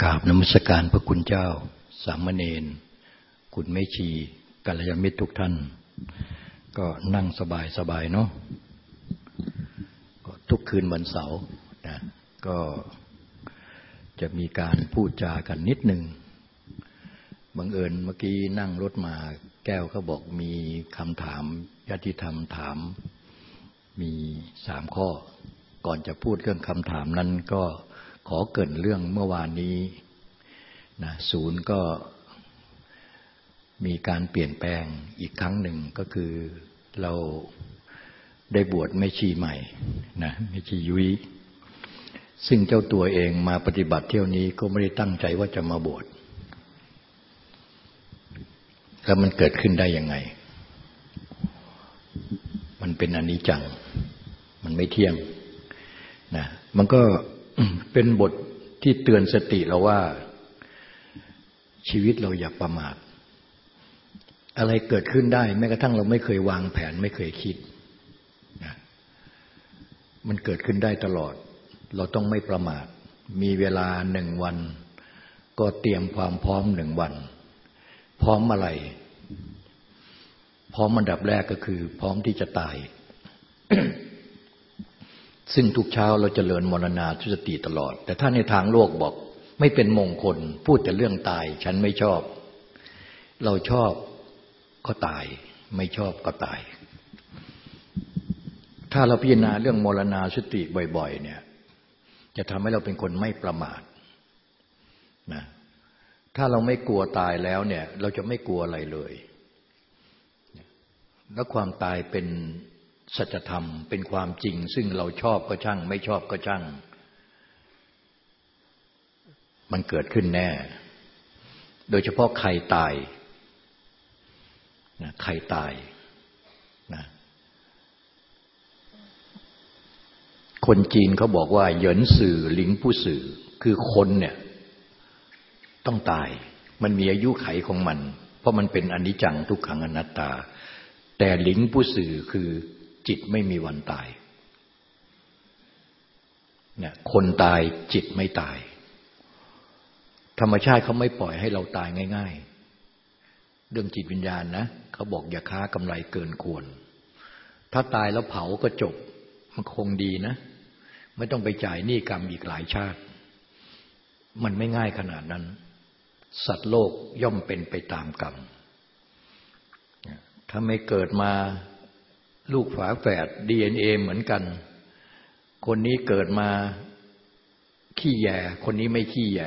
กราบนมัสการพระคุณเจ้า สามเณรคุณไม่ชีกัลยาณมิตรทุกท่าน ก็นั่งสบายสบายเนาะก็ทุกคืนวันเสาร์นะก็จะมีการพูดจากันนิดหนึ่งบังเอิญเมื่อกี้นั่งรถมาแก้วเขาบอกมีคำถามญาติธรรมถามมีสามข้อ ก่อนจะพูดเรื่องคำถามนั้นก็ ขอเกินเรื่องเมื่อวานนี้นะศูนย์ก็มีการเปลี่ยนแปลงอีกครั้งหนึ่งก็คือเราได้บวชไม่ชีใหม่นะไม่ชียุ้ยซึ่งเจ้าตัวเองมาปฏิบัติเที่ยวนี้ก็ไม่ได้ตั้งใจว่าจะมาบวชแล้วมันเกิดขึ้นได้ยังไง มันเป็นอนิจจัง มันไม่เที่ยงนะมันก็ เป็นบทที่เตือนสติเราว่า ชีวิตเราอย่าประมาทอะไรเกิดขึ้นได้ แม้กระทั่งเราไม่เคยวางแผนไม่เคยคิดนะมันเกิดขึ้นได้ตลอด เราต้องไม่ประมาท มีเวลาหนึ่งวัน ก็เตรียมความพร้อมหนึ่งวัน พร้อมอะไร พร้อมอันดับแรกก็คือ พร้อมที่จะตาย ซึ่งทุกเช้าเราจเจริญมรณาทุสติตลอด แต่ถ้าในทางโลกบอกไม่เป็นมงคล พูดแต่เรื่องตาย ฉันไม่ชอบ เราชอบก็ตาย ไม่ชอบก็ตาย ถ้าเราพิจารณาเรื่องมรณาสติบ่อย ๆ เนี่ย จะทำให้เราเป็นคนไม่ประมาทนะถ้าเราไม่กลัวตายแล้วเนี่ย เราจะไม่กลัวอะไรเลย แล้วความตายเป็น สัจธรรมเป็นความจริง ซึ่งเราชอบก็ช่าง ไม่ชอบก็ช่าง มันเกิดขึ้นแน่ โดยเฉพาะใครตายนะใครตายนะคนจีนเขาบอกว่า เหยินสื่อหลิงผู้สื่อ คือคนเนี่ยต้องตาย มันมีอายุไขของมัน เพราะมันเป็นอนิจจังทุกขังอนัตตา แต่หลิงผู้สื่อคือ จิตไม่มีวันตายเนี่ยคนตายจิตไม่ตาย ธรรมชาติเขาไม่ปล่อยให้เราตายง่าย ๆ เรื่องจิตวิญญาณนะเขาบอกอย่าค้ากำไรเกินควร ถ้าตายแล้วเผาก็จบ มันคงดีนะ ไม่ต้องไปจ่ายหนี้กรรมอีกหลายชาติ มันไม่ง่ายขนาดนั้น สัตว์โลกย่อมเป็นไปตามกรรมถ้าไม่เกิดมา ลูกฝาแฝดดีเอ็นเอเหมือนกัน คนนี้เกิดมาขี้แยคนนี้ไม่ขี้แย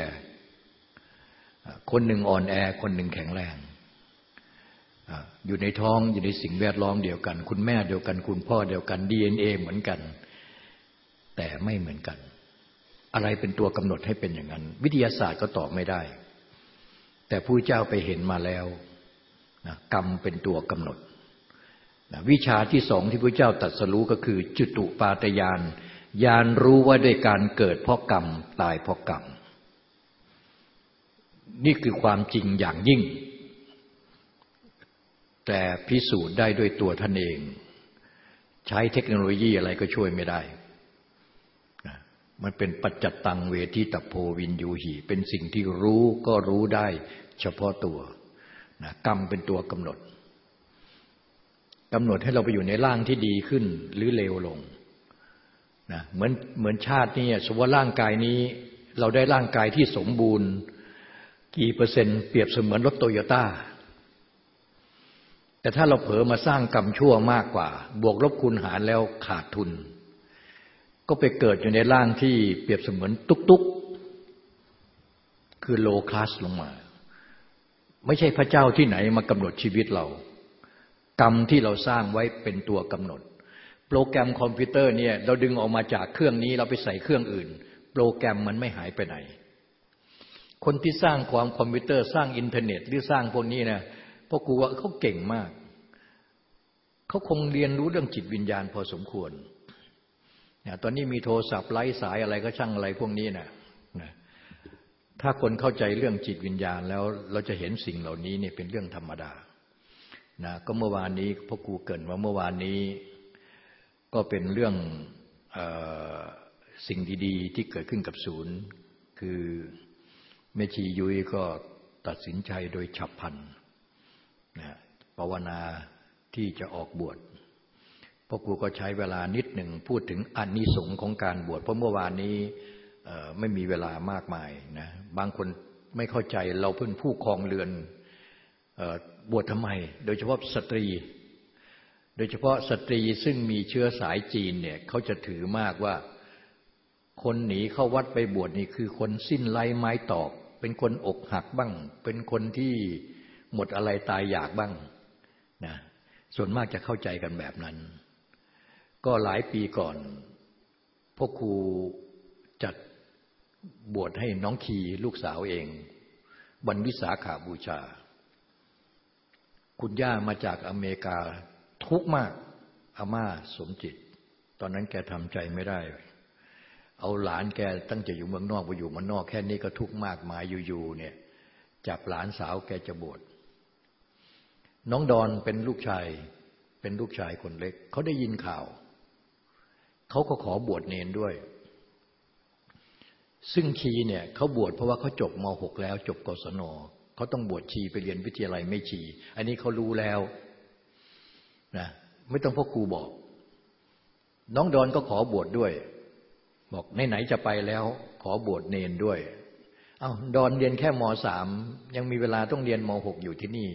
คนหนึ่งอ่อนแอ คนหนึ่งแข็งแรง อยู่ในท้องอยู่ในสิ่งแวดล้อมเดียวกัน คุณแม่เดียวกัน คุณพ่อเดียวกันดีเอ็นเอเหมือนกัน แต่ไม่เหมือนกัน อะไรเป็นตัวกำหนดให้เป็นอย่างนั้น วิทยาศาสตร์ก็ตอบไม่ได้ แต่ผู้เจ้าไปเห็นมาแล้วกรรมเป็นตัวกำหนด วิชาที่สองที่พระเจ้าตรัสรู้ก็คือ จุตุปาตยานยานรู้ว่าด้วยการเกิดเพราะกรรม ตายเพราะกรรม นี่คือความจริงอย่างยิ่ง แต่พิสูจน์ได้ด้วยตัวท่านเอง ใช้เทคโนโลยีอะไรก็ช่วยไม่ได้ มันเป็นปัจจตังเวทีตโพวินยูหี เป็นสิ่งที่รู้ก็รู้ได้เฉพาะตัวกรรมเป็นตัวกำหนด กำหนดให้เราไปอยู่ในร่างที่ดีขึ้นหรือเลวลงนะเหมือนเหมือนชาตินี้สมมติว่าร่างกายนี้ เราได้ร่างกายที่สมบูรณ์ กี่เปอร์เซ็นต์เปรียบเสมือนรถโตโยต้าแต่ถ้าเราเผลอมาสร้างกรรมชั่วมากกว่า บวกลบคูณหารแล้วขาดทุน ก็ไปเกิดอยู่ในร่างที่เปรียบเสมือนตุกตุกคือโลคลาสลงมา ไม่ใช่พระเจ้าที่ไหนมากำหนดชีวิตเรา กรรมที่เราสร้างไว้เป็นตัวกำหนด โปรแกรมคอมพิวเตอร์เนี่ยเราดึงออกมาจากเครื่องนี้เราไปใส่เครื่องอื่น โปรแกรมมันไม่หายไปไหน คนที่สร้างความคอมพิวเตอร์สร้างอินเทอร์เน็ตหรือสร้างพวกนี้นะพราะกูว่าเขาเก่งมาก เขาคงเรียนรู้เรื่องจิตวิญญาณพอสมควรเนี่ยตอนนี้มีโทรศัพท์ไร้สายอะไรก็ช่างอะไรพวกนี้นะนะถ้าคนเข้าใจเรื่องจิตวิญญาณแล้วเราจะเห็นสิ่งเหล่านี้เนี่ยเป็นเรื่องธรรมดา นะก็เมื่อวานนี้พ่อครูเกินว่าเมื่อวานนี้ ก็เป็นเรื่องอสิ่งดีๆ ที่เกิดขึ้นกับศูนย์ คือแม่ชียุ้ยก็ตัดสินใจโดยฉับพลันนะภาวนาที่จะออกบวชพราะครูก็ใช้เวลานิดหนึ่งพูดถึงอนนิสงส์ของการบวชเพราะเมื่อวานนี้ไม่มีเวลามากมายนะบางคนไม่เข้าใจเราเพิ่งผู้ครองเรือน บวชทำไม โดยเฉพาะสตรี โดยเฉพาะสตรีซึ่งมีเชื้อสายจีนเนี่ยเขาจะถือมากว่า คนหนีเข้าวัดไปบวชนี่คือคนสิ้นไร้ไม้ตอก เป็นคนอกหักบ้าง เป็นคนที่หมดอะไรตายอยากบ้างนะส่วนมากจะเข้าใจกันแบบนั้น ก็หลายปีก่อนพ่อครูจัดบวชให้น้องคีลูกสาวเอง วันวิสาขาบูชา คุณย่ามาจากอเมริกาทุกมากอาม่าสมจิต ตอนนั้นแกทำใจไม่ได้ เอาหลานแกตั้งใจอยู่เมืองนอกไปอยู่เมืองนอกแค่นี้ก็ทุกมากมายอยู่ๆเนี่ยจับหลานสาวแกจะบวชน้องดอนเป็นลูกชายเป็นลูกชายคนเล็ก เขาได้ยินข่าว เขาก็ขอบวชเนนด้วย ซึ่งชีเนี่ยเขาบวชเพราะว่าเขาจบม .6 แล้วจบกศน เขาต้องบวชชีไปเรียนวิทยาลัยไม่ชี อันนี้เขารู้แล้วนะไม่ต้องพ่อครูบอก น้องดอนก็ขอบวชดด้วย บอกไหนๆจะไปแล้ว ขอบวชเนนด้วย เอา้าดอนเรียนแค่มสามยังมีเวลาต้องเรียนมหกอยู่ที่นี่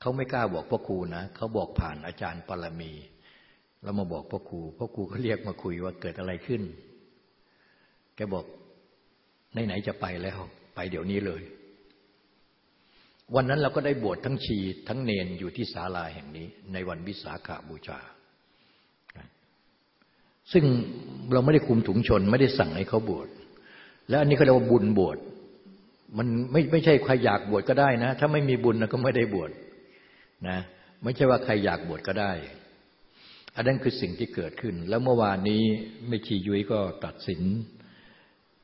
เขาไม่กล้าบอกพ่อครูนะเขาบอกผ่านอาจารย์ปรมีแล้วมาบอกพ่อครูพ่อครูก็เรียกมาคุยว่าเกิดอะไรขึ้น แกบอกไหนๆจะไปแล้ว ไปเดี๋ยวนี้เลย วันนั้นเราก็ได้บวชทั้งชีทั้งเนนอยู่ที่ศาลาแห่งนี้ ในวันวิสาขาบูชา ซึ่งเราไม่ได้คุมถุงชน ไม่ได้สั่งให้เขาบวชแล้วอันนี้เขาเรียกว่าบุญบวชมันไม่ไม่ใช่ใครอยากบวชก็ได้นะ ถ้าไม่มีบุญนะก็ไม่ได้บวชนะไม่ใช่ว่าใครอยากบวชก็ได้ อันนั้นคือสิ่งที่เกิดขึ้น แล้วเมื่อวานนี้ไม่ชียุ้ยก็ตัดสิน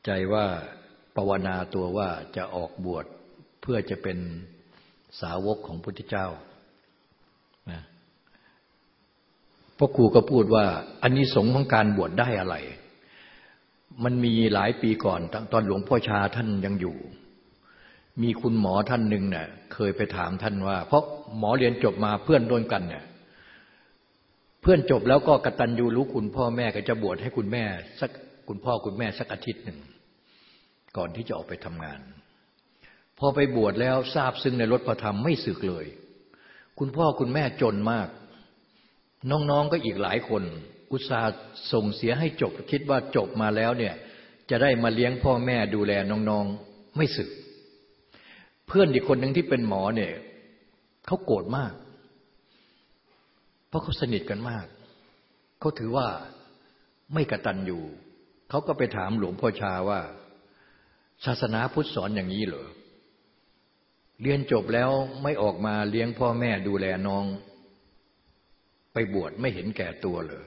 ใจว่า ภาวนาตัวว่าจะออกบวชเพื่อจะเป็นสาวกของพุทธเจ้านะพ่อครูก็พูดว่าอันนี้สงของการบวชได้อะไร มันมีหลายปีก่อนตอนหลวงพ่อชาท่านยังอยู่ มีคุณหมอท่านหนึ่งเนี่ยเคยไปถามท่านว่า เพราะหมอเรียนจบมาเพื่อนด้วยกันเนี่ยเพื่อนจบแล้วก็กตัญญูรู้คุณพ่อแม่ก็จะบวชให้คุณแม่สักคุณพ่อคุณแม่สักอาทิตย์หนึ่ง ก่อนที่จะออกไปทำงาน พอไปบวชแล้วทราบซึ่งในรถพระธรรมไม่สึกเลย คุณพ่อคุณแม่จนมาก น้องๆก็อีกหลายคน อุตส่าห์ส่งเสียให้จบคิดว่าจบมาแล้วเนี่ยจะได้มาเลี้ยงพ่อแม่ดูแลน้องๆไม่สึก เพื่อนอีกคนหนึ่งที่เป็นหมอเนี่ยเขาโกรธมาก เพราะเขาสนิทกันมาก เขาถือว่าไม่กระตันอยู่ เขาก็ไปถามหลวงพ่อชาว่า ศาสนาพุทธสอนอย่างนี้เหรอ เรียนจบแล้วไม่ออกมาเลี้ยงพ่อแม่ดูแลน้อง ไปบวชไม่เห็นแก่ตัวเลย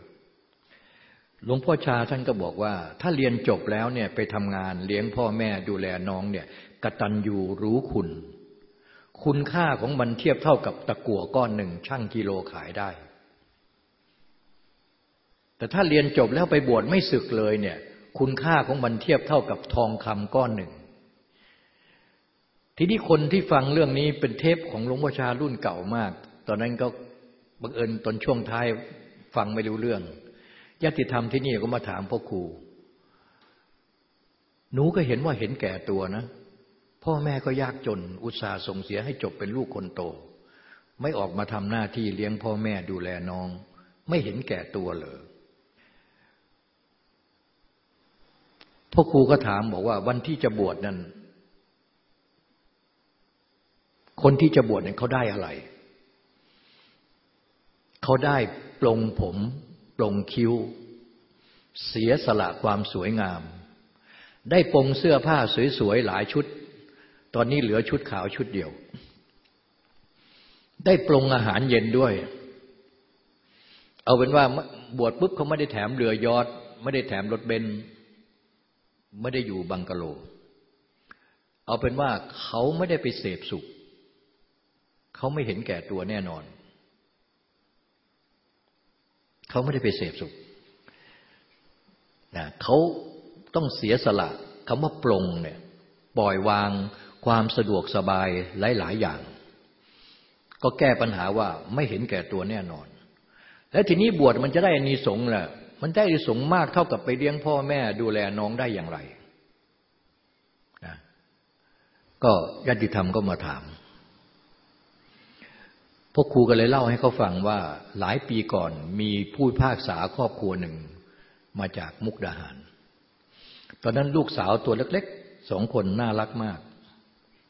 หลวงพ่อชาท่านก็บอกว่า ถ้าเรียนจบแล้วเนี่ยไปทำงานเลี้ยงพ่อแม่ดูแลน้องเนี่ยกตัญญูรู้คุณ คุณค่าของมันเทียบเท่ากับตะกั่วก้อนหนึ่งช่างกิโลขายได้ แต่ถ้าเรียนจบแล้วไปบวชไม่ศึกเลยเนี่ย คุณค่าของมันเทียบเท่ากับทองคำก้อนหนึ่ง ทีนี้คนที่ฟังเรื่องนี้เป็นเทปของหลวงพ่อชารุ่นเก่ามาก ตอนนั้นก็บังเอิญตอนช่วงท้ายฟังไม่รู้เรื่องญาติธรรมที่นี่ก็มาถามพ่อครู หนูก็เห็นว่าเห็นแก่ตัวนะ พ่อแม่ก็ยากจน อุตส่าห์ส่งเสียให้จบเป็นลูกคนโต ไม่ออกมาทำหน้าที่เลี้ยงพ่อแม่ดูแลน้อง ไม่เห็นแก่ตัวเลย พ่อครูก็ถามบอกว่า วันที่จะบวชนั้น คนที่จะบวชนี่ยเขาได้อะไร เขาได้ปลงผมปลงคิ้ว เสียสละความสวยงาม ได้ปลงเสื้อผ้าสวยๆหลายชุด ตอนนี้เหลือชุดขาวชุดเดียว ได้ปรงอาหารเย็นด้วย เอาเป็นว่าบวชปุ๊บเขาไม่ได้แถมเรือยอด ไม่ได้แถมรถเบน ไม่ได้อยู่บังกะโล เอาเป็นว่าเขาไม่ได้ไปเสพสุข เขาไม่เห็นแก่ตัวแน่นอน เขาไม่ได้ไปเสพสุขนะเขาต้องเสียสละคำว่าปรงเนี่ยปล่อยวางความสะดวกสบายหลาย ๆ อย่าง ก็แก้ปัญหาว่าไม่เห็นแก่ตัวแน่นอน และทีนี้บวชมันจะได้อานิสงส์แหละ มันได้อานิสงมากเท่ากับไปเลี้ยงพ่อแม่ดูแลน้องได้อย่างไรนะก็ญาติธรรมก็มาถามพวกครูก็เลยเล่าให้เขาฟังว่าหลายปีก่อนมีผู้พากษาครอบครัวหนึ่งมาจากมุกดาหาร ตอนนั้นลูกสาวตัวเล็กๆสองคนน่ารักมาก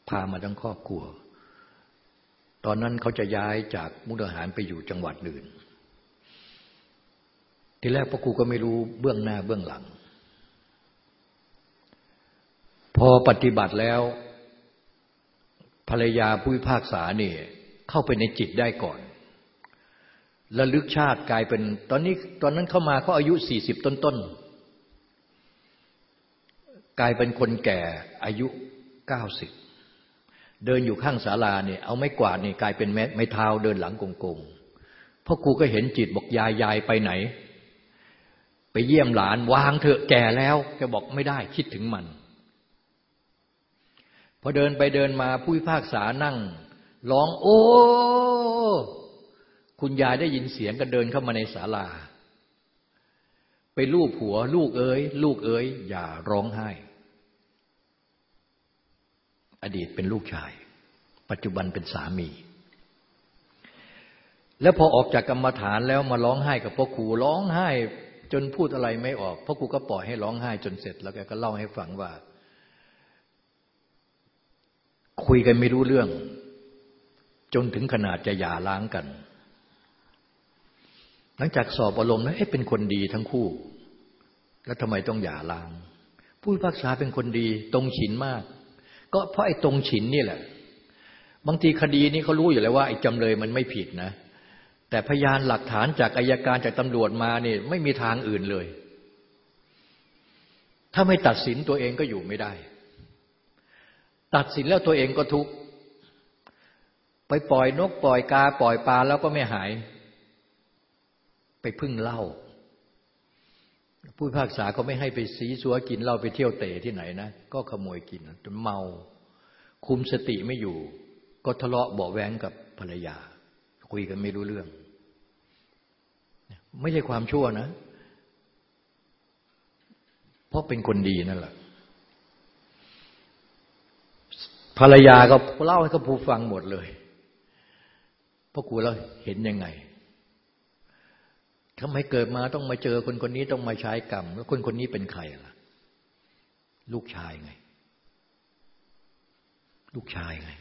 พามาทั้งครอบครัว ตอนนั้นเขาจะย้ายจากมุกดาหารไปอยู่จังหวัดอื่น ทีแรกพ่อครูก็ไม่รู้เบื้องหน้าเบื้องหลัง พอปฏิบัติแล้ว ภรรยาผู้พิพากษาเนี่ยเข้าไปในจิตได้ก่อนระลึกชาติกลายเป็น ตอนนี้ตอนนั้นเข้ามาเขาอายุสี่สิบต้นๆกลายเป็นคนแก่อายุเก้าสิบเดินอยู่ข้างศาลาเนี่ยเอาไม้กวาดเนี่ยกลายเป็นไม้ไม้เท้าเดินหลังกงๆพ่อครูก็เห็นจิตบอกยายยายไปไหน ไปเยี่ยมหลานวางเถอะแก่แล้วแกบอกไม่ได้คิดถึงมัน พอเดินไปเดินมาผู้พิพากษานั่ง ร้องโอ้ คุณยายได้ยินเสียงก็เดินเข้ามาในศาลา ไปลูบหัว ลูกเอ๋ยลูกเอ๋ยอย่าร้องไห้ อดีตเป็นลูกชาย ปัจจุบันเป็นสามีแล้วพอออกจากกรรมฐานแล้วมาร้องไห้กับพ่อครูร้องไห้ จนพูดอะไรไม่ออกพ่อครูก็ปล่อยให้ร้องไห้จนเสร็จ แล้วแกก็เล่าให้ฟังว่า คุยกันไม่รู้เรื่อง จนถึงขนาดจะหย่าล้างกัน หลังจากสอบอารมณ์แล้วเอ๊ะเป็นคนดีทั้งคู่ แล้วทำไมต้องหย่าล้าง ผู้พิพากษาเป็นคนดี ตรงฉินมาก ก็เพราะไอ้ตรงฉินนี่แหละ บางทีคดีนี้เขารู้อยู่แล้วว่าไอ้จำเลยมันไม่ผิดนะ แต่พยานหลักฐานจากอายการจากตำรวจมาเนี่ยไม่มีทางอื่นเลย ถ้าไม่ตัดสินตัวเองก็อยู่ไม่ได้ ตัดสินแล้วตัวเองก็ทุกข์ไปปล่อยนกปล่อยกาปล่อยปลาแล้วก็ไม่หาย ไปพึ่งเหล้าผู้พิพากษาเขาไม่ให้ไปสีสัวกินเหล้าไปเที่ยวเตะที่ไหนนะ ก็ขโมยกินจนเมา คุมสติไม่อยู่ ก็ทะเลาะเบาแวงกับภรรยา คุยกันไม่รู้เรื่อง ไม่ใช่ความชั่วนะ เพราะเป็นคนดีนั่นแหละภรรยาก็เล่าให้เขาผู้ฟังหมดเลยพ่อครูเราเห็นยังไงทำไมเกิดมาต้องมาเจอคนคนนี้ต้องมาใช้กรรม แล้วคนคนนี้เป็นใครล่ะ ลูกชายไง ลูกชายไง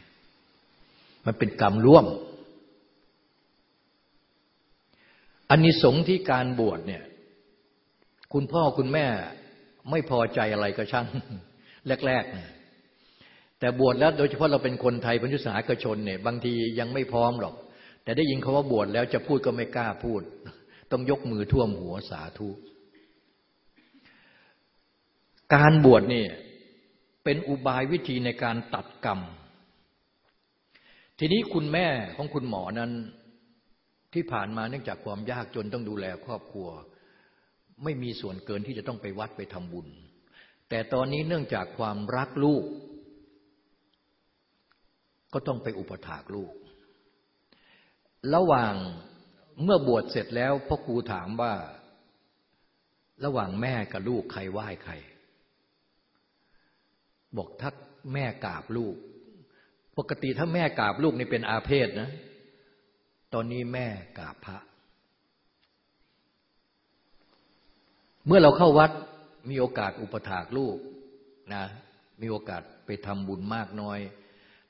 มันเป็นกรรมร่วม อันนี้สงที่การบวชเนี่ย คุณพ่อคุณแม่ไม่พอใจอะไรก็ช่างแรกๆนะแต่บวชแล้วโดยเฉพาะเราเป็นคนไทยพันธุสาหกชนเนี่ย บางทียังไม่พร้อมหรอก แต่ได้ยินเขาว่าบวชแล้วจะพูดก็ไม่กล้าพูด ต้องยกมือท่วมหัวสาธุการบวชนี่เป็นอุบายวิธีในการตัดกรรม ทีนี้คุณแม่ของคุณหมอนั้น ที่ผ่านมาเนื่องจากความยากจนต้องดูแลครอบครัว ไม่มีส่วนเกินที่จะต้องไปวัดไปทำบุญ แต่ตอนนี้เนื่องจากความรักลูก ก็ต้องไปอุปถากลูก ระหว่างเมื่อบวชเสร็จแล้วพ่อครูถามว่า ระหว่างแม่กับลูกใครไหว้ใคร บอกถ้าแม่กราบลูก ปกติถ้าแม่กราบลูกนี่เป็นอาเพศนะ ตอนนี้แม่กราบพระ เมื่อเราเข้าวัดมีโอกาสอุปถากลูกนะมีโอกาสไปทำบุญมากน้อย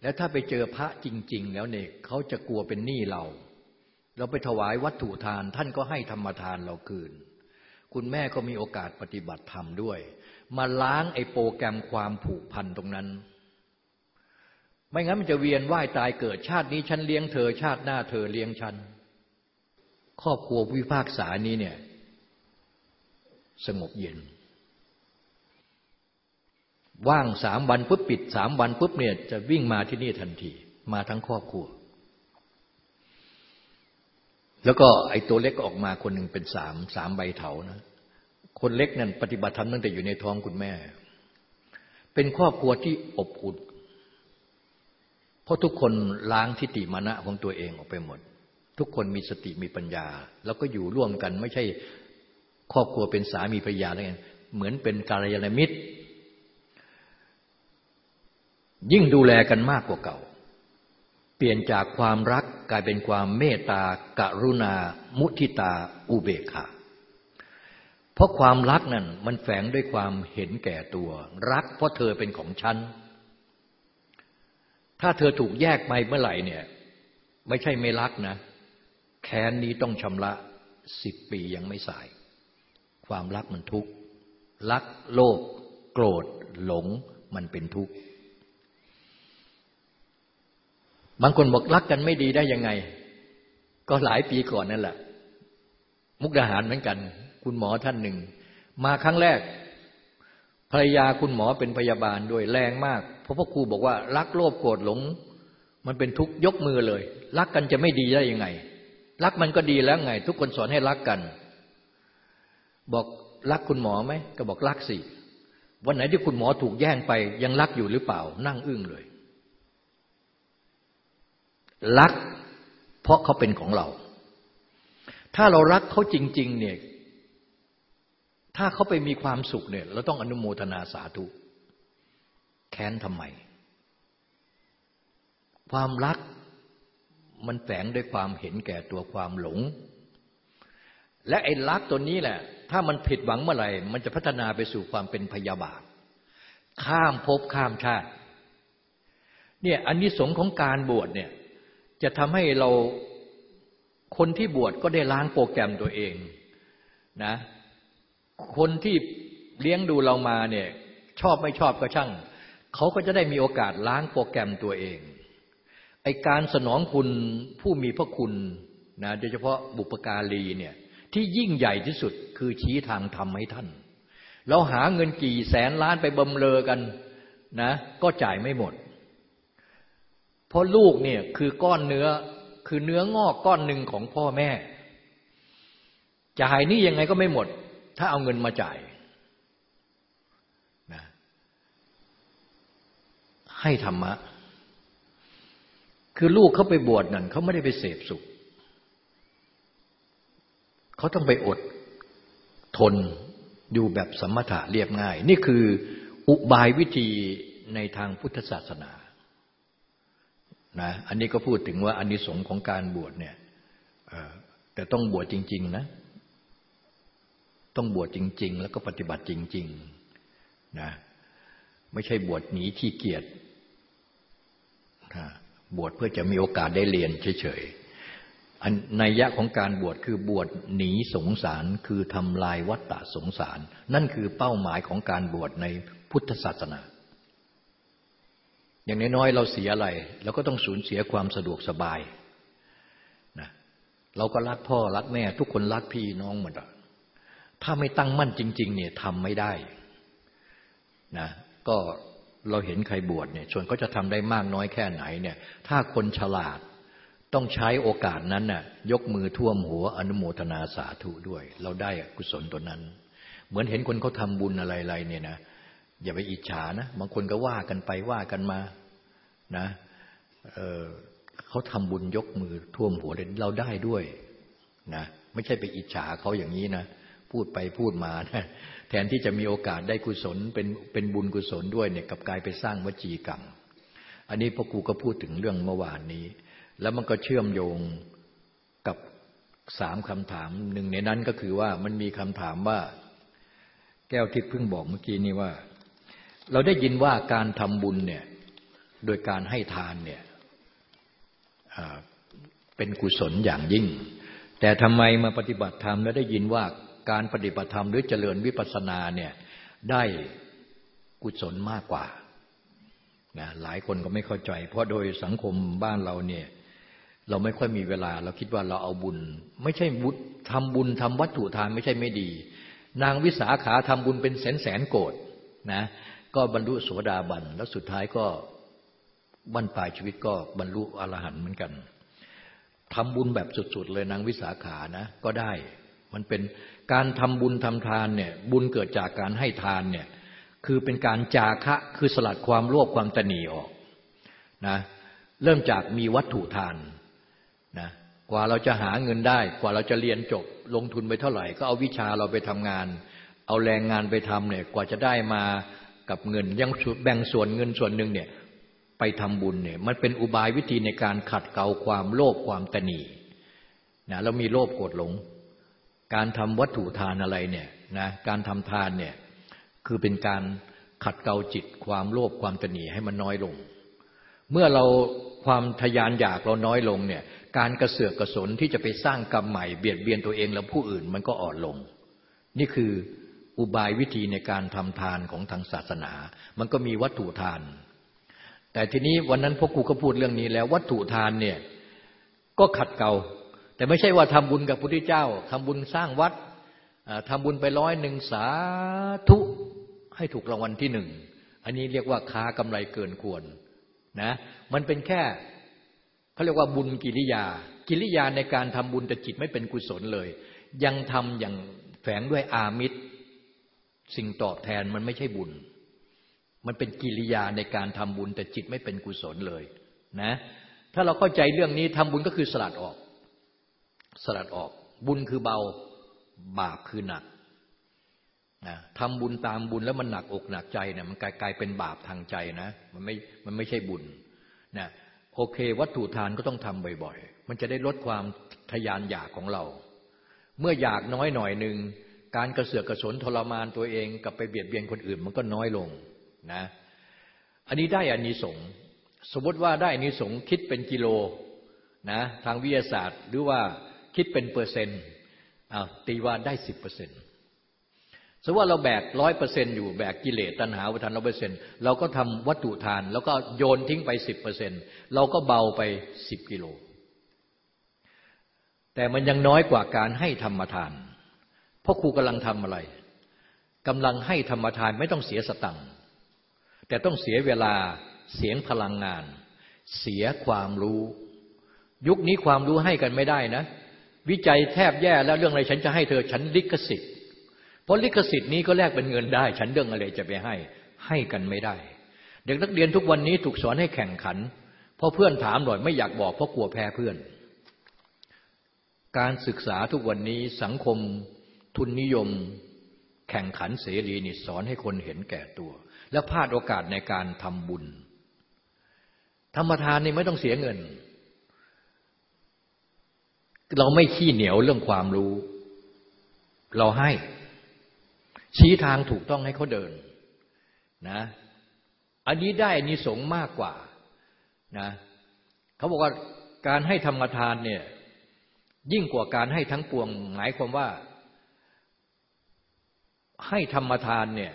แล้วถ้าไปเจอพระจริง ๆ แล้วเนี่ยเขาจะกลัวเป็นหนี้เรา เราไปถวายวัตถุทาน ท่านก็ให้ธรรมทานเราคืน คุณแม่ก็มีโอกาสปฏิบัติธรรมด้วย มาล้างไอ้โปรแกรมความผูกพันตรงนั้น ไม่งั้นมันจะเวียนว่ายตายเกิดชาตินี้ฉันเลี้ยงเธอ ชาติหน้าเธอเลี้ยงฉัน ครอบครัววิพากษานี้เนี่ย สงบเย็น ว่างสามวันปุ๊บปิดสามวันปุ๊บเนี่ยจะวิ่งมาที่นี่ทันที มาทั้งครอบครัว แล้วก็ไอ้ตัวเล็กออกมาคนหนึ่งเป็นสามสามใบเถานะคนเล็กนั่นปฏิบัติธรรมตั้งแต่อยู่ในท้องคุณแม่ เป็นครอบครัวที่อบอุ่น เพราะทุกคนล้างทิฏฐิมานะของตัวเองออกไปหมด ทุกคนมีสติมีปัญญา แล้วก็อยู่ร่วมกันไม่ใช่ครอบครัวเป็นสามีภรรยาอะไรเงี้ยเหมือนเป็นกาลยานมิตร ยิ่งดูแลกันมากกว่าเก่า เปลี่ยนจากความรักกลายเป็นความเมตตากรุณา มุทิตาอุเบกขาเพราะความรักนั่นมันแฝงด้วยความเห็นแก่ตัว รักเพราะเธอเป็นของฉัน ถ้าเธอถูกแยกไปเมื่อไหร่เนี่ย ไม่ใช่ไม่รักนะ แค้นนี้ต้องชำระสิบปียังไม่สาย ความรักมันทุกข์รักโลภโกรธ หลงมันเป็นทุกข์บางคนบอกรักกันไม่ดีได้ยังไง ก็หลายปีก่อนนั่นแหละ มุกดาหารเหมือนกัน คุณหมอท่านหนึ่ง มาครั้งแรก ภรรยาคุณหมอเป็นพยาบาลด้วยแรงมาก ราะพ่อครูบอกว่า รักโลภโกรธหลง มันเป็นทุกข์ยกมือเลย รักกันจะไม่ดีได้ยังไง รักมันก็ดีแล้วไง ทุกคนสอนให้รักกัน บอกรักคุณหมอไหมก็บอกรักสิวันไหนที่คุณหมอถูกแย่งไป ยังรักอยู่หรือเปล่า นั่งอึ้งเลย รัก เพราะเขาเป็นของเรา ถ้าเรารักเขาจริง ๆ เนี่ย ถ้าเขาไปมีความสุขเนี่ย เราต้องอนุโมทนาสาธุ แค้นทำไม ความรักมันแฝงด้วยความเห็นแก่ตัวความหลง และไอ้รักตัวนี้แหละ ถ้ามันผิดหวังเมื่อไหร่ มันจะพัฒนาไปสู่ความเป็นพยาบาท ข้ามภพข้ามชาติ เนี่ยอันนี้สงของการบวชเนี่ย จะทำให้เราคนที่บวชก็ได้ล้างโปรแกรมตัวเองนะ คนที่เลี้ยงดูเรามาเนี่ย ชอบไม่ชอบก็ช่าง เขาก็จะได้มีโอกาสล้างโปรแกรมตัวเอง ไอการสนองคุณผู้มีพระคุณนะโดยเฉพาะบุปการีเนี่ยที่ยิ่งใหญ่ที่สุดคือชี้ทางทำให้ท่าน เราหาเงินกี่แสนล้านไปบำเรอกันนะก็จ่ายไม่หมด เพราะลูกเนี่ยคือก้อนเนื้อคือเนื้องอกก้อนหนึ่งของพ่อแม่ จ่ายนี่ยังไงก็ไม่หมด ถ้าเอาเงินมาจ่ายนะ ให้ธรรมะ คือลูกเขาไปบวชนั่นเขาไม่ได้ไปเสพสุข เขาต้องไปอดทนอยู่แบบสมถะเรียบง่าย นี่คืออุบายวิธีในทางพุทธศาสนานะอันนี้ก็พูดถึงว่าอนนิสงส์ของการบวชเนี่ยแต่ต้องบวชจริง ๆ นะ ต้องบวชจริง ๆ แล้วก็ปฏิบัติจริง ๆ นะ ไม่ใช่บวชหนีที่เกียรติ บวชเพื่อจะมีโอกาสได้เรียนเฉยๆอันนัยยะของการบวชคือบวชหนีสงสารคือทำลายวัฏฏะสงสาร นั่นคือเป้าหมายของการบวชในพุทธศาสนา อย่างน้อยๆเราเสียอะไรเราก็ต้องสูญเสียความสะดวกสบายนะเราก็รักพ่อรักแม่ ทุกคนรักพี่น้องหมดถ้าไม่ตั้งมั่นจริง ๆ เนี่ยทำไม่ได้นะก็ เราเห็นใครบวชเนี่ยส่วนก็จะทำได้มากน้อยแค่ไหนเนี่ย ถ้าคนฉลาดต้องใช้โอกาสนั้นน่ะยกมือท่วมหัวอนุโมทนาสาธุด้วย เราได้กุศลตัวนั้น เหมือนเห็นคนเขาทาบุญอะไรๆเนี่ยนะอย่าไปอิจฉานะบางคนก็ว่ากันไปว่ากันมานะเเขาทำบุญยกมือท่วมหัวเราได้ด้วยนะไม่ใช่ไปอิจฉาเขาอย่างนี้นะพูดไปพูดมานะ แทนที่จะมีโอกาสได้กุศลเป็นเป็นบุญกุศลด้วยเนี่ยกับกายไปสร้างวจีกรรม อันนี้พ่อครูก็พูดถึงเรื่องเมื่อวานนี้ แล้วมันก็เชื่อมโยงกับสามคำถามหนึ่งในนั้นก็คือว่ามันมีคำถามว่าแก้วทิพย์เพิ่งบอกเมื่อกี้นี้ว่า เราได้ยินว่าการทำบุญเนี่ยโดยการให้ทานเนี่ยเป็นกุศลอย่างยิ่ง แต่ทำไมมาปฏิบัติธรรมแล้วได้ยินว่า การปฏิบัติธรรมหรือเจริญวิปัสสนาเนี่ยได้กุศลมากกว่านะหลายคนก็ไม่เข้าใจ เพราะโดยสังคมบ้านเราเนี่ยเราไม่ค่อยมีเวลา เราคิดว่าเราเอาบุญ ไม่ใช่บุญทำบุญทำวัตถุทานไม่ใช่ไม่ดี นางวิสาขาทำบุญเป็นแสนแสนโกดนะก็บรรลุโสดาบัน แล้วสุดท้ายก็บรรปลายชีวิตก็บรรลุอรหันต์เหมือนกันทำบุญแบบสุดๆเลยนางวิสาขานะ ก็ได้ มันเป็น การทำบุญทำทานเนี่ยบุญเกิดจากการให้ทานเนี่ยคือเป็นการจาคะคือสลัดความโลภความตนีออกนะเริ่มจากมีวัตถุทานนะกว่าเราจะหาเงินได้ กว่าเราจะเรียนจบลงทุนไปเท่าไหร่ ก็เอาวิชาเราไปทำงาน เอาแรงงานไปทำเนี่ยกว่าจะได้มากับเงินยังแบ่งส่วนเงินส่วนหนึ่งเนี่ยไปทำบุญเนี่ยมันเป็นอุบายวิธีในการขัดเกลาความโลภความตนีนะเรามีโลภโกรธหลง การทำวัตถุทานอะไรเนี่ยนะการทำทานเนี่ยคือเป็นการขัดเกลาจิตความโลภความตนีให้มันน้อยลง เมื่อเราความทยานอยากเราน้อยลงเนี่ยการกระเสือกกระสนที่จะไปสร้างกรรมใหม่เบียดเบียนตัวเองและผู้อื่นมันก็อ่อนลง นี่คืออุบายวิธีในการทำทานของทางศาสนา มันก็มีวัตถุทาน แต่ทีนี้วันนั้นพ่อครูก็พูดเรื่องนี้แล้ววัตถุทานเนี่ยก็ขัดเกลา แต่ไม่ใช่ว่าทำบุญกับพระพุทธเจ้าทำบุญสร้างวัดทำบุญไปร้อยหนึ่งสาธุให้ถูกรางวัลที่หนึ่ง อันนี้เรียกว่าค้ากำไรเกินควรนะ มันเป็นแค่เขาเรียกว่าบุญกิริยา กิริยาในการทำบุญแต่จิตไม่เป็นกุศลเลย ยังทำอย่างแฝงด้วยอามิตร สิ่งตอบแทนมันไม่ใช่บุญ มันเป็นกิริยาในการทำบุญแต่จิตไม่เป็นกุศลเลยนะ ถ้าเราเข้าใจเรื่องนี้ทำบุญก็คือสลัดออก สลัดออก บุญคือเบา บาปคือหนักนะทำบุญตามบุญแล้วมันหนักอกหนักใจเนี่ยมันกลายกลายเป็นบาปทางใจนะ มันไม่มันไม่ใช่บุญนะโอเค วัตถุทานก็ต้องทำบ่อยๆ มันจะได้ลดความทะยานอยากของเรา เมื่ออยากน้อยหน่อยหนึ่งการกระเสือกกระสนทรมานตัวเองกับไปเบียดเบียนคนอื่น มันก็น้อยลงนะ อันนี้ได้อานิสงส์สมมติว่าได้อานิสงส์คิดเป็นกิโลนะทางวิทยาศาสตร์หรือว่า คิดเป็นเปอร์เซ็นต์ตีว่าได้สิบเปอร์เซ็นต์สมมติว่าเราแบกร้อยเปอร์เซ็นต์อยู่แบกกิเลสตัณหาอุปาทานร้อยเปอร์เซ็นต์เราก็ทำวัตถุทาน แล้วก็โยนทิ้งไปสิบเปอร์เซ็นต์เราก็เบาไปสิบกิโล แต่มันยังน้อยกว่าการให้ธรรมทาน เพราะครูกำลังทำอะไรกำลังให้ธรรมทานไม่ต้องเสียสตังค์แต่ต้องเสียเวลาเสียงพลังงาน เสียความรู้ ยุคนี้ความรู้ให้กันไม่ได้นะ วิจัยแทบแย่แล้วเรื่องอะไรฉันจะให้เธอฉันลิขสิทธิ์ เพราะลิขสิทธิ์นี้ก็แลกเป็นเงินได้ ฉันเรื่องอะไรจะไปให้ให้กันไม่ได้ เด็กนักเรียนทุกวันนี้ถูกสอนให้แข่งขันเพราะเพื่อนถามหน่อยไม่อยากบอกเพราะกลัวแพ้เพื่อน การศึกษาทุกวันนี้สังคมทุนนิยม แข่งขันเสรีนี่สอนให้คนเห็นแก่ตัว และพลาดโอกาสในการทำบุญ ธรรมทานนี่ไม่ต้องเสียเงิน เราไม่ขี้เหนียวเรื่องความรู้ เราให้ ชี้ทางถูกต้องให้เขาเดินนะ อันนี้ได้อันนี้สงมากกว่านะเขาบอกว่าการให้ธรรมทานเนี่ย ยิ่งกว่าการให้ทั้งปวง หมายความว่า ให้ธรรมทานเนี่ย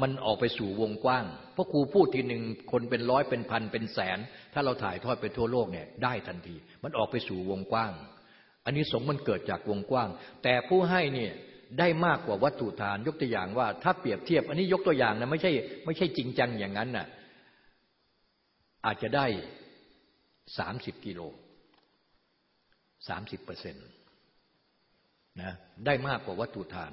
มันออกไปสู่วงกว้าง เพราะครูพูดทีหนึ่งคนเป็นร้อยเป็นพันเป็นแสน ถ้าเราถ่ายทอดไปทั่วโลกเนี่ย ได้ทันที มันออกไปสู่วงกว้าง อันนี้สงมันเกิดจากวงกว้าง แต่ผู้ให้เนี่ยได้มากกว่าวัตถุทานยกตัวอย่างว่า ถ้าเปรียบเทียบ อันนี้ยกตัวอย่างนะไม่ใช่ไม่ใช่จริงจังอย่างนั้นน่ะอาจจะได้สามสิบกิโลสามสิบเปอร์เซ็นต์นะได้มากกว่าวัตถุทาน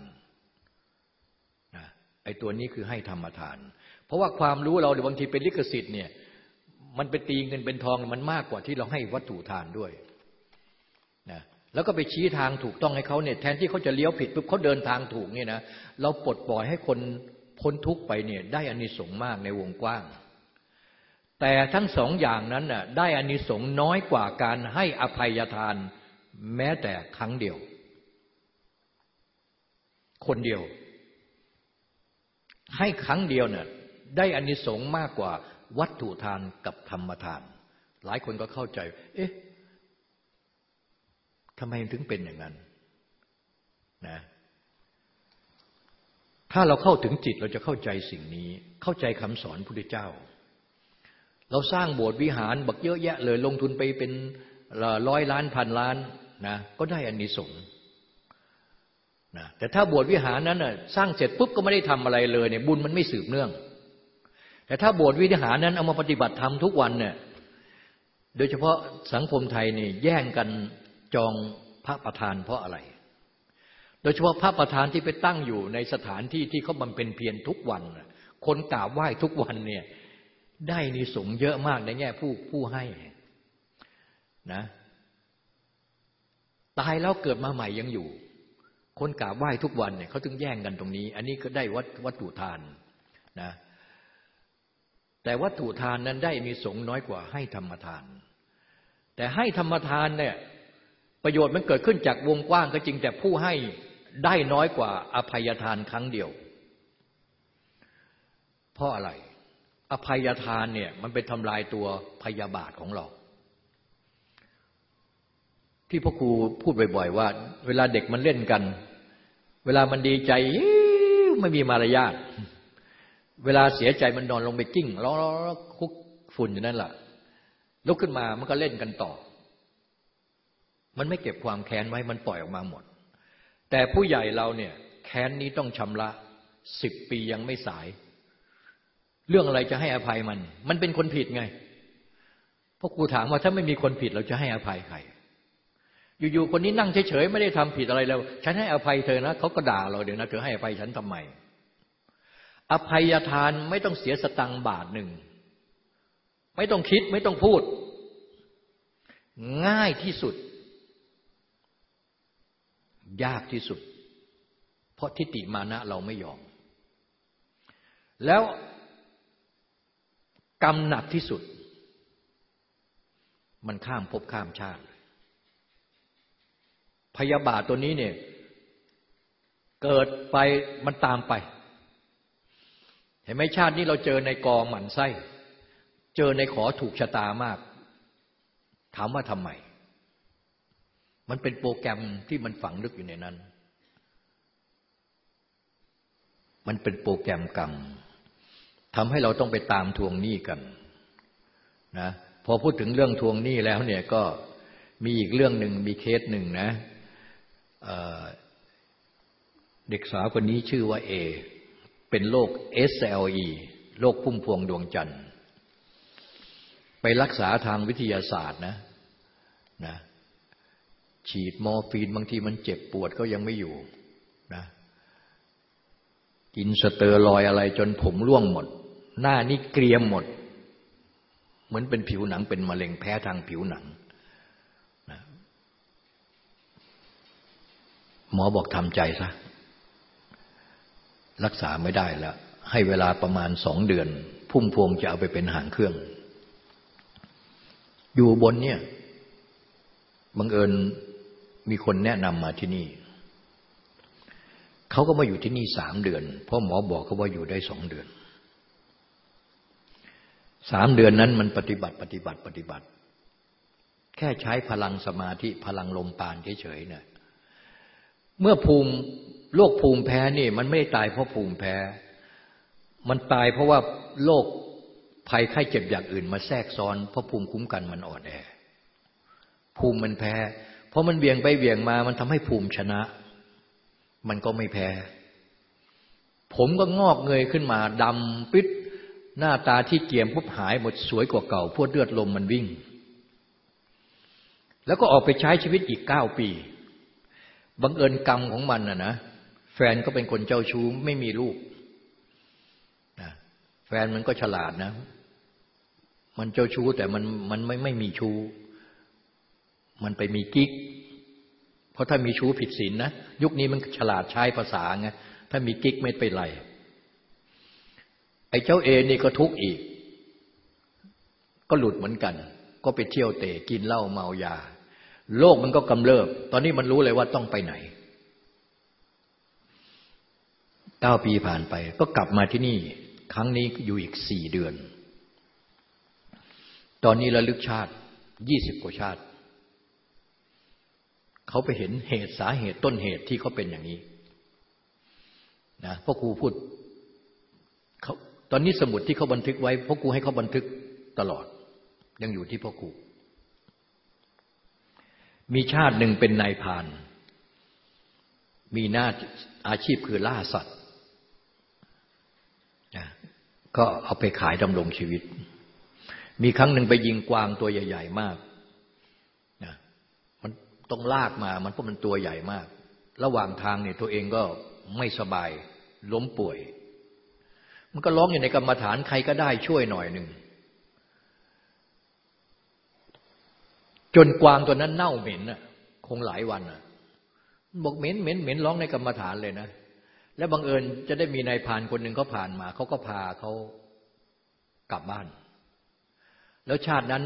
นะไอ้ตัวนี้คือให้ธรรมทาน เพราะว่าความรู้เราบางทีเป็นลิขสิทธิ์เนี่ยมันไปตีเงินเป็นทองมันมากกว่าที่เราให้วัตถุทานด้วย แล้วก็ไปชี้ทางถูกต้องให้เขาเนี่ยแทนที่เขาจะเลี้ยวผิดปุ๊บเขาเดินทางถูกเนี่ยนะเราปลดปล่อยให้คนพ้นทุกข์ไปเนี่ยได้อานิสงส์มากในวงกว้าง แต่ทั้งสองอย่างนั้นน่ะได้อานิสงส์น้อยกว่าการให้อภัยทานแม้แต่ครั้งเดียว คนเดียว ให้ครั้งเดียวเนี่ยได้อานิสงส์มากกว่าวัตถุทานกับธรรมทาน หลายคนก็เข้าใจ เอ๊ะ ทำไมถึงเป็นอย่างนั้นนะถ้าเราเข้าถึงจิตเราจะเข้าใจสิ่งนี้ เข้าใจคำสอนพุทธเจ้า เราสร้างโบสถ์วิหารบักเยอะแยะเลย ลงทุนไปเป็นร้อยล้านพันล้านนะก็ได้อันนี้สงนะแต่ถ้าโบสถ์วิหารนั้นน่ะสร้างเสร็จปุ๊บก็ไม่ได้ทำอะไรเลยเนี่ยบุญมันไม่สืบเนื่อง แต่ถ้าโบสถ์วิหารนั้นเอามาปฏิบัติธรรมทุกวันเนี่ยโดยเฉพาะสังคมไทยเนี่ยแย่งกัน จองพระประธานเพราะอะไร โดยเฉพาะพระประธานที่ไปตั้งอยู่ในสถานที่ที่เขาบำเพ็ญเพียรทุกวัน คนกราบไหว้ทุกวันเนี่ยได้นิสงเยอะมากในแง่ผู้ผู้ให้นะตายแล้วเกิดมาใหม่ยังอยู่ คนกราบไหว้ทุกวันเนี่ยเขาถึงแย่งกันตรงนี้ อันนี้ก็ได้วัตวัตถุทานนะแต่วัตถุทานนั้นได้มีสงน้อยกว่าให้ธรรมทาน แต่ให้ธรรมทานเนี่ย ประโยชน์มันเกิดขึ้นจากวงกว้างก็จริงแต่ผู้ให้ได้น้อยกว่าอภัยทานครั้งเดียว เพราะอะไร อภัยทานเนี่ยมันเป็นทำลายตัวพยาบาทของเรา ที่พ่อครูพูดบ่อย ๆ ว่า เวลาเด็กมันเล่นกัน เวลามันดีใจไม่มีมารยาทเวลาเสียใจมันนอนลงไปกิ้งล้องคุกฝุ่นอยู่นั่นแหละลุกขึ้นมามันก็เล่นกันต่อ มันไม่เก็บความแค้นไว้มันปล่อยออกมาหมด แต่ผู้ใหญ่เราเนี่ยแค้นนี้ต้องชำระสิบปียังไม่สาย เรื่องอะไรจะให้อภัยมัน มันเป็นคนผิดไงพราะครูถามว่าถ้าไม่มีคนผิดเราจะให้อภัยใคร อยู่ๆคนนี้นั่งเฉยๆไม่ได้ทำผิดอะไรแล้ว ฉันให้อภัยเธอนะเขาก็ด่าเราเดี๋ยวนะเธอให้อภัยฉันทำไม อภัยทานไม่ต้องเสียสตังบาทหนึ่ง ไม่ต้องคิดไม่ต้องพูด ง่ายที่สุด ยากที่สุด เพราะทิฏฐิมานะเราไม่ยอม แล้วกรรมหนักที่สุด มันข้ามภพข้ามชาติ พยาบาทตัวนี้เนี่ย เกิดไปมันตามไป เห็นไหมชาตินี้เราเจอในกองหมันไส้ เจอในขอถูกชะตามาก ถามว่าทำไม มันเป็นโปรแกรมที่มันฝังลึกอยู่ในนั้น มันเป็นโปรแกรมกรรมทำให้เราต้องไปตามทวงหนี้กันนะพอพูดถึงเรื่องทวงหนี้แล้วเนี่ยก็มีอีกเรื่องหนึ่งมีเคสหนึ่งนะเด็กสาวคนนี้ชื่อว่าเอเป็นโรค SLE โรคพุ่มพวงดวงจันทร์ ไปรักษาทางวิทยาศาสตร์นะ ฉีดมอร์ฟีนบางทีมันเจ็บปวดก็ยังไม่อยู่นะกินสเตียรอยด์อะไรจนผมร่วงหมด หน้านี่เกรียมหมด เหมือนเป็นผิวหนังเป็นมะเร็งแพ้ทางผิวหนังนะหมอบอกทำใจซะรักษาไม่ได้แล้ว ให้เวลาประมาณสองเดือน พุ่มพวงจะเอาไปเป็นหางเครื่อง อยู่บนเนี่ยบังเอิญ มีคนแนะนำมาที่นี่เขาก็มาอยู่ที่นี่สามเดือน เพราะหมอบอกเขาว่าอยู่ได้สองเดือนสามเดือนนั้นมันปฏิบัติปฏิบัติปฏิบัติ แค่ใช้พลังสมาธิพลังลมปานเฉยๆเนี่ยเมื่อภูมิโรคภูมิแพ้นี่ มันไม่ได้ตายเพราะภูมิแพ้ มันตายเพราะว่าโรคภัยไข้เจ็บอย่างอื่น มาแทรกซ้อนเพราะภูมิคุ้มกันมันอ่อนแอ ภูมิมันแพ้ พราะมันเบี่ยงไปเบี่ยงมา มันทำให้ภูมิชนะ มันก็ไม่แพ้ ผมก็งอกเงยขึ้นมาดำปิด หน้าตาที่เกียมปุ๊บหายหมดสวยกว่าเก่าพวดเลือดลมมันวิ่ง แล้วก็ออกไปใช้ชีวิตอีกเก้าปีบังเอิญกรรมของมันนะนะแฟนก็เป็นคนเจ้าชู้ไม่มีลูกนะแฟนมันก็ฉลาดนะ มันเจ้าชู้แต่มันมันไม่ไม่มีชู้ มันไปมีกิ๊ก เพราะถ้ามีชู้ผิดศีลนนะยุคนี้มันฉลาดใช้ภาษาไงถ้ามีกิ๊กไม่เป็นไร ไอ้เจ้าเอนี่ก็ทุกข์อีก ก็หลุดเหมือนกัน ก็ไปเที่ยวเตะกินเหล้าเมายา โลกมันก็กำเริบ ตอนนี้มันรู้เลยว่าต้องไปไหนเก้าปีผ่านไป ก็กลับมาที่นี่ ครั้งนี้อยู่อีกสี่เดือน ตอนนี้ระลึกชาติยี่สิบกว่าชาติ เขาไปเห็นเหตุสาเหตุต้นเหตุที่เขาเป็นอย่างนี้นะพ่อครูพูดเขาตอนนี้สมุดที่เขาบันทึกไว้พ่อครูให้เขาบันทึกตลอด ยังอยู่ที่พ่อครูมีชาติหนึ่งเป็นนายพาน มีหน้าอาชีพคือล่าสัตว์นะก็เอาไปขายดำรงชีวิต มีครั้งหนึ่งไปยิงกวางตัวใหญ่ ๆ มาก ต้องลากมา มันเพราะมันตัวใหญ่มาก ระหว่างทางเนี่ยตัวเองก็ไม่สบาย ล้มป่วย มันก็ร้องอยู่ในกรรมฐานใครก็ได้ช่วยหน่อยหนึ่ง จนกวางตัวนั้นเน่าเหม็นน่ะคงหลายวันน่ะบอกเหม็นเหม็นเหม็นร้องในกรรมฐานเลยนะ แล้วบังเอิญจะได้มีนายพานคนหนึ่งเขาผ่านมา เขาก็พาเขากลับบ้าน แล้วชาตินั้น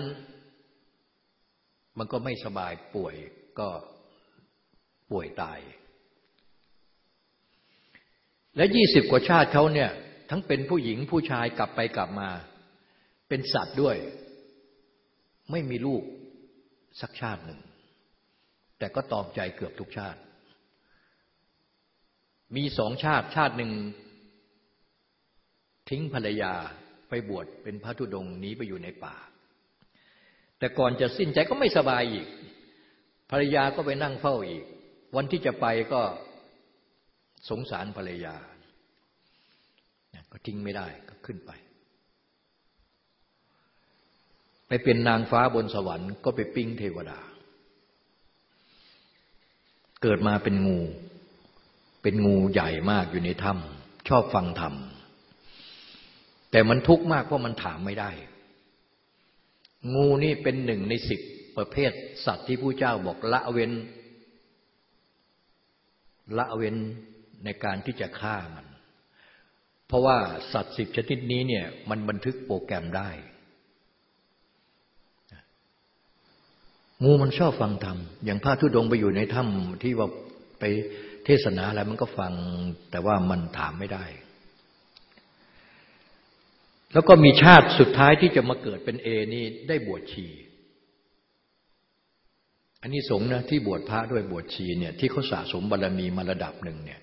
มันก็ไม่สบายป่วย ก็ป่วยตาย และยี่สิบกว่าชาติเขาเนี่ย ทั้งเป็นผู้หญิงผู้ชายกลับไปกลับมา เป็นสัตว์ด้วย ไม่มีลูกสักชาติหนึ่ง แต่ก็ตอมใจเกือบทุกชาติ มีสองชาติชาติหนึ่ง ทิ้งภรรยาไปบวชเป็นพระธุดงค์หนีไปอยู่ในป่า แต่ก่อนจะสิ้นใจก็ไม่สบายอีก ภรรยาก็ไปนั่งเฝ้าอีก วันที่จะไปก็สงสารภรรยา ก็ทิ้งไม่ได้ก็ขึ้นไป ไปเป็นนางฟ้าบนสวรรค์ก็ไปปิ้งเทวดา เกิดมาเป็นงู เป็นงูใหญ่มากอยู่ในถ้ำชอบฟังธรรม แต่มันทุกข์มากเพราะมันถามไม่ได้ งูนี่เป็นหนึ่งในสิบ ประเภทสัตว์ที่ผู้เจ้าบอกละเว้น ละเว้นในการที่จะฆ่ามัน เพราะว่าสัตว์สิบชนิดนี้เนี่ยมันบันทึกโปรแกรมได้ งูมันชอบฟังธรรม อย่างพระทุดงไปอยู่ในถ้ำที่ว่าไปเทศนาอะไรมันก็ฟัง แต่ว่ามันถามไม่ได้ แล้วก็มีชาติสุดท้ายที่จะมาเกิดเป็นเอนี่ได้บวชชี อันนี้สงนะที่บวชพระด้วยบวชชีเนี่ยที่เขาสะสมบารรมีมาระดับหนึ่งเนี่ย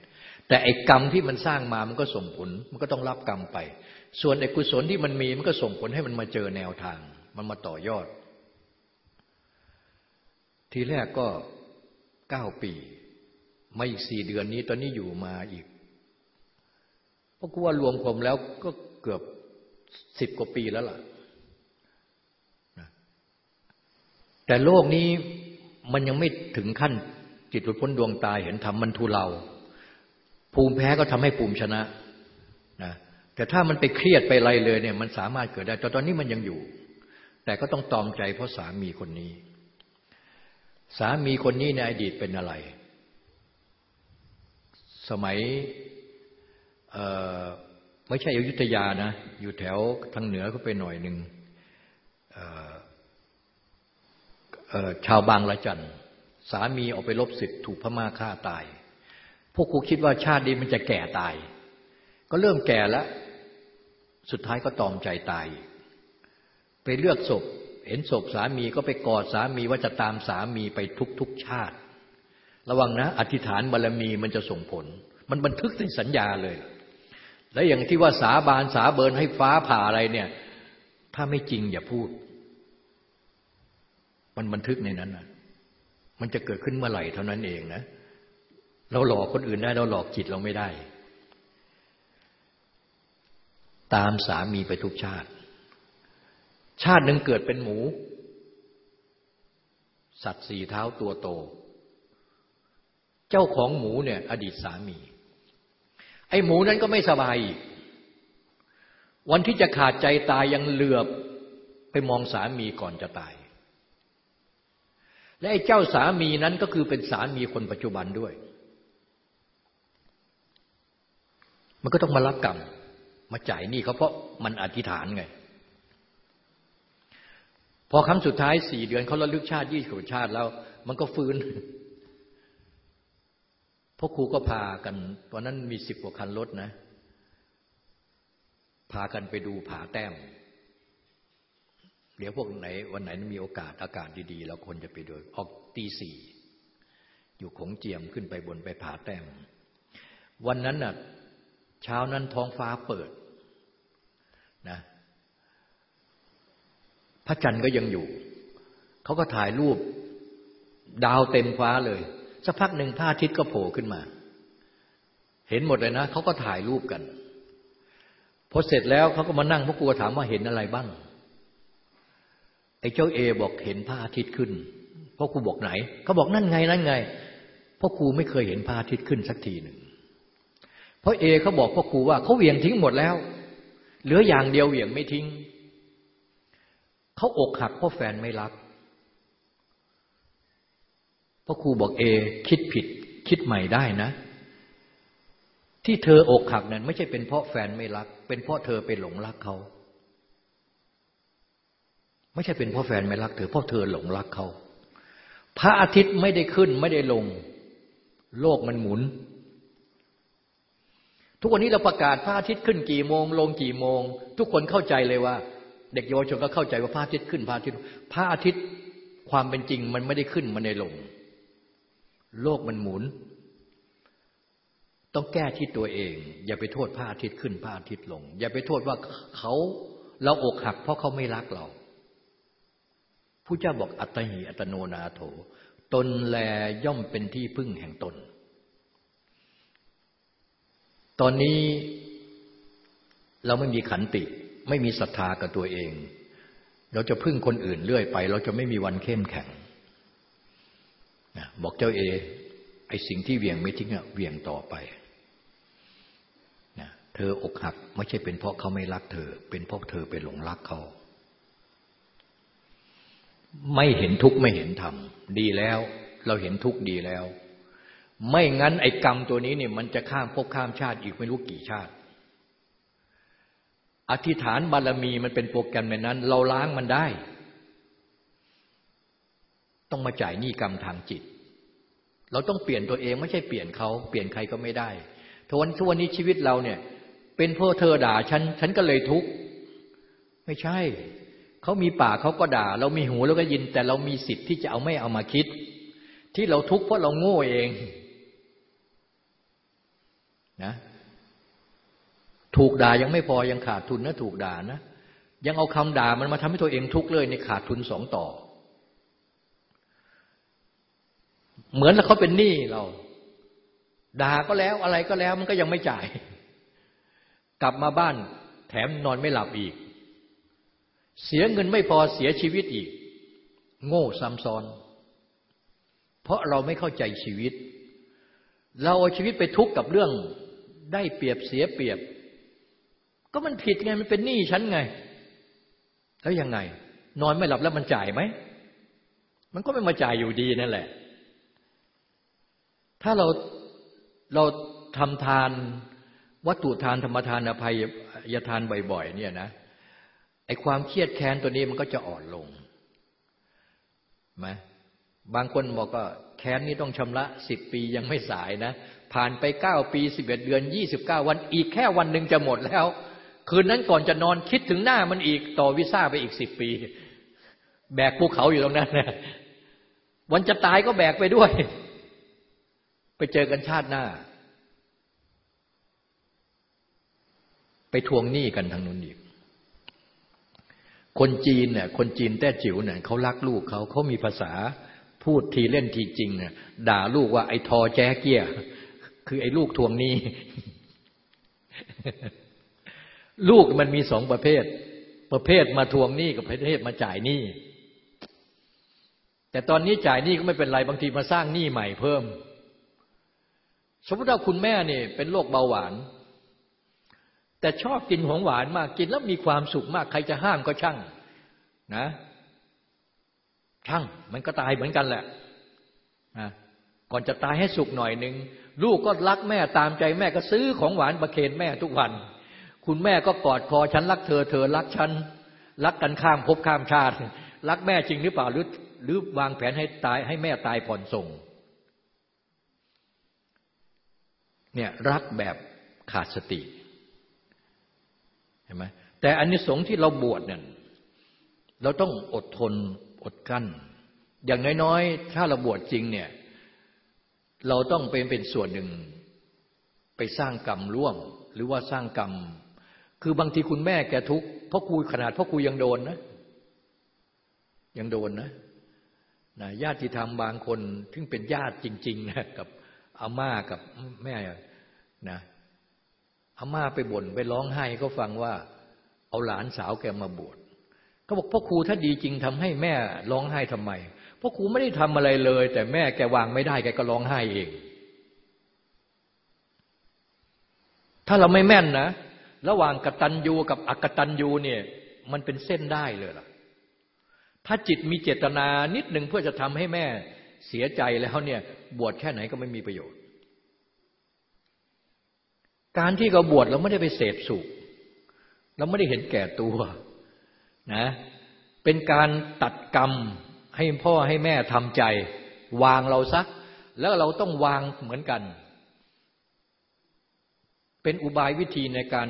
แต่ไอ้กรรมที่มันสร้างมามันก็ส่งผล มันก็ต้องรับกรรมไป ส่วนไอ้กุศลที่มันมีมันก็ส่งผลให้มันมาเจอแนวทาง มันมาต่อยอด ทีแรกก็เก้าปี มาอีกสี่เดือนนี้ ตอนนี้อยู่มาอีกเพราะกูว่ารวมผมแล้วก็เกือบสิบกว่าปีแล้วล่ะแต่โลกนี้ มันยังไม่ถึงขั้นจิตหลุดพ้นดวงตาเห็นธรรมมันทุเลาภูมิแพ้ก็ทำให้ภูมิชนะนะแต่ถ้ามันไปเครียดไปอะไรเลยเนี่ย มันสามารถเกิดได้แต่ตอนนี้มันยังอยู่ แต่ก็ต้องตอมใจเพราะสามีคนนี้ สามีคนนี้ในอดีตเป็นอะไร สมัยไม่ใช่อยุธยานะ อยู่แถวทางเหนือก็ไปหน่อยหนึ่ง ชาวบางละจันสามีออกไปลบสิทธิ์ถูกพม่าฆ่าตาย พวกกูคิดว่าชาตินี้มันจะแก่ตาย ก็เริ่มแก่แล้ว สุดท้ายก็ตอมใจตาย ไปเลือกศพ เห็นศพสามีก็ไปกอดสามีว่าจะตามสามีไปทุกๆชาติ ระวังนะ อธิษฐานบารรมีมันจะส่งผล มันบันทึกในสัญญาเลย และอย่างที่ว่าสาบานสาเบินให้ฟ้าผ่าอะไรเนี่ย ถ้าไม่จริงอย่าพูด มันบันทึกในนั้นนะมันจะเกิดขึ้นเมื่อไหร่เท่านั้นเองนะ เราหลอกคนอื่นได้ เราหลอกจิตเราไม่ได้ ตามสามีไปทุกชาติ ชาติหนึ่งเกิดเป็นหมู สัตว์สี่เท้าตัวโต เจ้าของหมูเนี่ย อดีตสามี ไอ้หมูนั้นก็ไม่สบายอีก วันที่จะขาดใจตายยังเหลือบไปมองสามีก่อนจะตาย และไอ้เจ้าสามีนั้นก็คือเป็นสามีคนปัจจุบันด้วย มันก็ต้องมารับกรรม มาจ่ายหนี้เขาเพราะมันอธิษฐานไง พอครั้งสุดท้ายสี่เดือนเขาระลึกชาติยี่สิบชาติแล้ว มันก็ฟื้นพ่อครูก็พากันตอนนั้นมีสิบกว่าคันรถนะ พากันไปดูผาแต้ม เดี๋ยวพวกไหนวันไหนมีโอกาสอากาศดีๆเราคนจะไปดูออกตีสี่อยู่ขงเจียมขึ้นไปบนไปผาแต้ม วันนั้นน่ะเช้านั้นท้องฟ้าเปิดนะพระจันทร์ก็ยังอยู่ เขาก็ถ่ายรูปดาวเต็มฟ้าเลย สักพักหนึ่งพระอาทิตย์ก็โผล่ขึ้นมา เห็นหมดเลยนะ เขาก็ถ่ายรูปกัน พอเสร็จแล้วเขาก็มานั่งพวกกลัวถามว่าเห็นอะไรบ้าง ไอ้เจ้าเอบอกเห็นพระอาทิตย์ขึ้นพ่อครูบอกไหนเขาบอกนั่นไงนั่นไงพ่อครูไม่เคยเห็นพระอาทิตย์ขึ้นสักทีหนึ่งเพราะเอเขาบอกพ่อครูว่าเขาเหวี่ยงทิ้งหมดแล้ว เหลืออย่างเดียวเหวี่ยงไม่ทิ้งเขาอกหักเพราะแฟนไม่รักพ่อครูบอกเอ คิดผิด คิดใหม่ได้นะ ที่เธออกหักนั้น ไม่ใช่เป็นเพราะแฟนไม่รัก เป็นเพราะเธอไปหลงรักเขา ไม่ใช่เป็นเพราะแฟนไม่รักเธอเพราะเธอหลงรักเขาพระอาทิตย์ไม่ได้ขึ้นไม่ได้ลง โลกมันหมุน ทุกวันนี้เราประกาศพระอาทิตย์ขึ้นกี่โมง ลงกี่โมง ทุกคนเข้าใจเลยว่า เด็กเยาวชนก็เข้าใจว่าพระอาทิตย์ขึ้นพระอาทิตย์พระอาทิตย์ความเป็นจริงมันไม่ได้ขึ้นมันในลง โลกมันหมุน ต้องแก้ที่ตัวเอง อย่าไปโทษพระอาทิตย์ขึ้นพระอาทิตย์ลง อย่าไปโทษว่าเขาเราอกหักเพราะเขาไม่รักเรา ผู้เจ้าบอกอัตหิอัตโนนาโถ ตนแลย่อมเป็นที่พึ่งแห่งตน ตอนนี้เราไม่มีขันติ ไม่มีศรัทธากับตัวเอง เราจะพึ่งคนอื่นเรื่อยไป เราจะไม่มีวันเข้มแข็งบอกเจ้าเอ ไอสิ่งที่เวียงไม่ทิ้งอะเวียงต่อไปนะเธออกหักไม่ใช่เป็นเพราะเขาไม่รักเธอ เป็นเพราะเธอไปหลงรักเขา ไม่เห็นทุกข์ไม่เห็นธรรมดีแล้ว เราเห็นทุกข์ดีแล้ว ไม่งั้นไอ้กรรมตัวนี้เนี่ยมันจะข้ามภพข้ามชาติอีกไม่รู้กี่ชาติ อธิษฐานบารมีมันเป็นโปรแกรมในนั้น เราล้างมันได้ ต้องมาจ่ายหนี้กรรมทางจิต เราต้องเปลี่ยนตัวเองไม่ใช่เปลี่ยนเขาเปลี่ยนใครก็ไม่ได้ทวันทุวันนี้ชีวิตเราเนี่ย เป็นพ่อเธอด่าฉันฉันก็เลยทุกข์ไม่ใช่ เขามีปากเขาก็ด่า เรามีหูแล้วก็ยิน แต่เรามีสิทธิ์ที่จะเอาไม่เอามาคิด ที่เราทุกข์เพราะเราโง่เองนะถูกด่ายังไม่พอยังขาดทุนนะถูกด่านะยังเอาคำด่ามันมาทำให้ตัวเองทุกข์เลยในขาดทุนสองต่อ เหมือนเขาเป็นหนี้เรา ด่าก็แล้วอะไรก็แล้วมันก็ยังไม่จ่าย กลับมาบ้านแถมนอนไม่หลับอีก เสียเงินไม่พอเสียชีวิตอีก โง่ซ้ำซ้อน เพราะเราไม่เข้าใจชีวิต เราเอาชีวิตไปทุกข์กับเรื่องได้เปรียบเสียเปรียบ ก็มันผิดไงมันเป็นหนี้ฉันไง แล้วยังไง นอนไม่หลับแล้วมันจ่ายไหม มันก็ไม่มาจ่ายอยู่ดีนั่นแหละ ถ้าเราเราทำทานวัตถุทานธรรมทานอภัยยทานบ่อยๆเนี่ยนะ ไอ้ความเครียดแค้นตัวนี้มันก็จะอ่อนลงไหมบางคนบอกก็แค้นนี้ต้องชำระสิบปียังไม่สายนะ ผ่านไปเก้าปีสิบเอ็ดเดือนยี่สิบเก้าวันอีกแค่วันหนึ่งจะหมดแล้ว คืนนั้นก่อนจะนอนคิดถึงหน้ามันอีกต่อวิซ่าไปอีกสิบปี แบกภูเขาอยู่ตรงนั้นนะวันจะตายก็แบกไปด้วย ไปเจอกันชาติหน้า ไปทวงหนี้กันทางนู้นอีก คนจีนเนี่ยคนจีนแต้จิ๋วเนี่ยเขารักลูกเขาเขามีภาษาพูดทีเล่นทีจริงเนี่ยด่าลูกว่าไอ้ทอแจ๊เกียคือไอ้ลูกทวงหนี้ ลูกมันมีสองประเภท ประเภทมาทวงหนี้กับประเภทมาจ่ายหนี้แต่ตอนนี้จ่ายหนี้ก็ไม่เป็นไรบางทีมาสร้างหนี้ใหม่เพิ่ม สมมติว่าคุณแม่เนี่ยเป็นโรคเบาหวาน แต่ชอบกินของหวานมากกินแล้วมีความสุขมาก ใครจะห้ามก็ช่างนะ ช่างมันก็ตายเหมือนกันแหละนะก่อนจะตายให้สุขหน่อยหนึ่งลูกก็รักแม่ตามใจแม่ก็ซื้อของหวานประเคนแม่ทุกวัน คุณแม่ก็กอดคอฉันรักเธอเธอรักฉันรักกันข้ามภพข้ามชาติ รักแม่จริงหรือเปล่าหรือหรือวางแผนให้ตายให้แม่ตายผ่อนส่งเนี่ยรักแบบขาดสติ เห็นไหมแต่อันนี้สงที่เราบวชเนี่ยเราต้องอดทนอดกั้น อย่างน้อยๆ ถ้าเราบวชจริงเนี่ย เราต้องเป็นเป็นส่วนหนึ่ง ไปสร้างกรรมร่วม หรือว่าสร้างกรรม คือบางทีคุณแม่แกทุกข์เพราะครูขนาดเพราะครูยังโดนนะ ยังโดนนะนะญาติธรรมบางคนถึงเป็นญาติจริงๆนะกับอาม่ากับแม่นะ อาม่าไปบ่นไปร้องไห้เขาฟังว่า เอาหลานสาวแกมาบวชเขาบอกพ่อครูถ้าดีจริงทำให้แม่ร้องไห้ทำไมพ่อครูไม่ได้ทำอะไรเลย แต่แม่แกวางไม่ได้แกก็ร้องไห้เอง ถ้าเราไม่แม่นนะ ระหว่างกตัญญูกับอกตัญญูเนี่ย มันเป็นเส้นได้เลยล่ะ ถ้าจิตมีเจตนานิดหนึ่งเพื่อจะทำให้แม่เสียใจแล้วเนี่ย บวชแค่ไหนก็ไม่มีประโยชน์ การที่เราบวชเราไม่ได้ไปเสพสุข เราไม่ได้เห็นแก่ตัวนะเป็นการตัดกรรมให้พ่อให้แม่ทำใจ วางเราซัก แล้วเราต้องวางเหมือนกัน เป็นอุบายวิธีในการ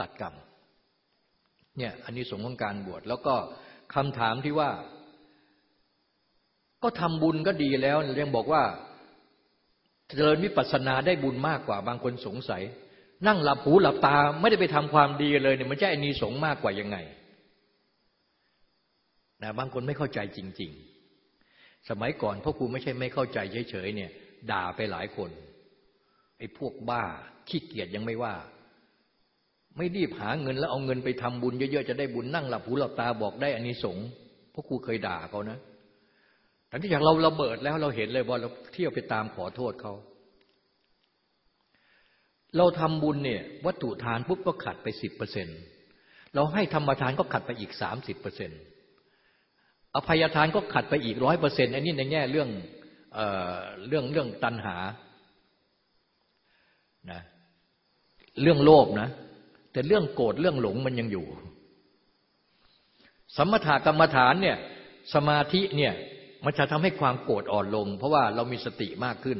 ตัดกรรมเนี่ยอันนี้สงของการบวชแล้วก็คำถามที่ว่า ก็ทำบุญก็ดีแล้วยังบอกว่า เจริญวิปัสสนาได้บุญมากกว่าบางคนสงสัย นั่งหลับหูหลับตาไม่ได้ไปทำความดีเลยเนี่ยมันจะอันนี้สงมากกว่ายังไงนะบางคนไม่เข้าใจจริง ๆ สมัยก่อนพ่อครูไม่ใช่ไม่เข้าใจเฉยๆเนี่ย ด่าไปหลายคนไอ้พวกบ้าขี้เกียจยังไม่ว่า ไม่รีบหาเงินแล้วเอาเงินไปทำบุญเยอะๆจะได้บุญนั่งหลับหูหลับตาบอกได้อันนี้สงพราะครูเคยด่าเขานะ แต่ที่อย่างเราระเบิดแล้วเราเห็นเลยว่าเราเที่ยวไปตามขอโทษเขา เราทำบุญเนี่ยวัตถุทานปุ๊บก็ขัดไปสิบเปอร์เซ็นเราให้ธรรมทานก็ขัดไปอีกสามสิบเปอร์เซ็นอภัยทานก็ขัดไปอีกร้อยเปอร์เซ็นต์อันนี้ในแง่เรื่องเอเรื่องเรื่องตัณหานะเรื่องโลภนะ แต่เรื่องโกรธเรื่องหลงมันยังอยู่ สมถกรรมฐานเนี่ยสมาธิเนี่ย มันจะทำให้ความโกรธอ่อนลง เพราะว่าเรามีสติมากขึ้น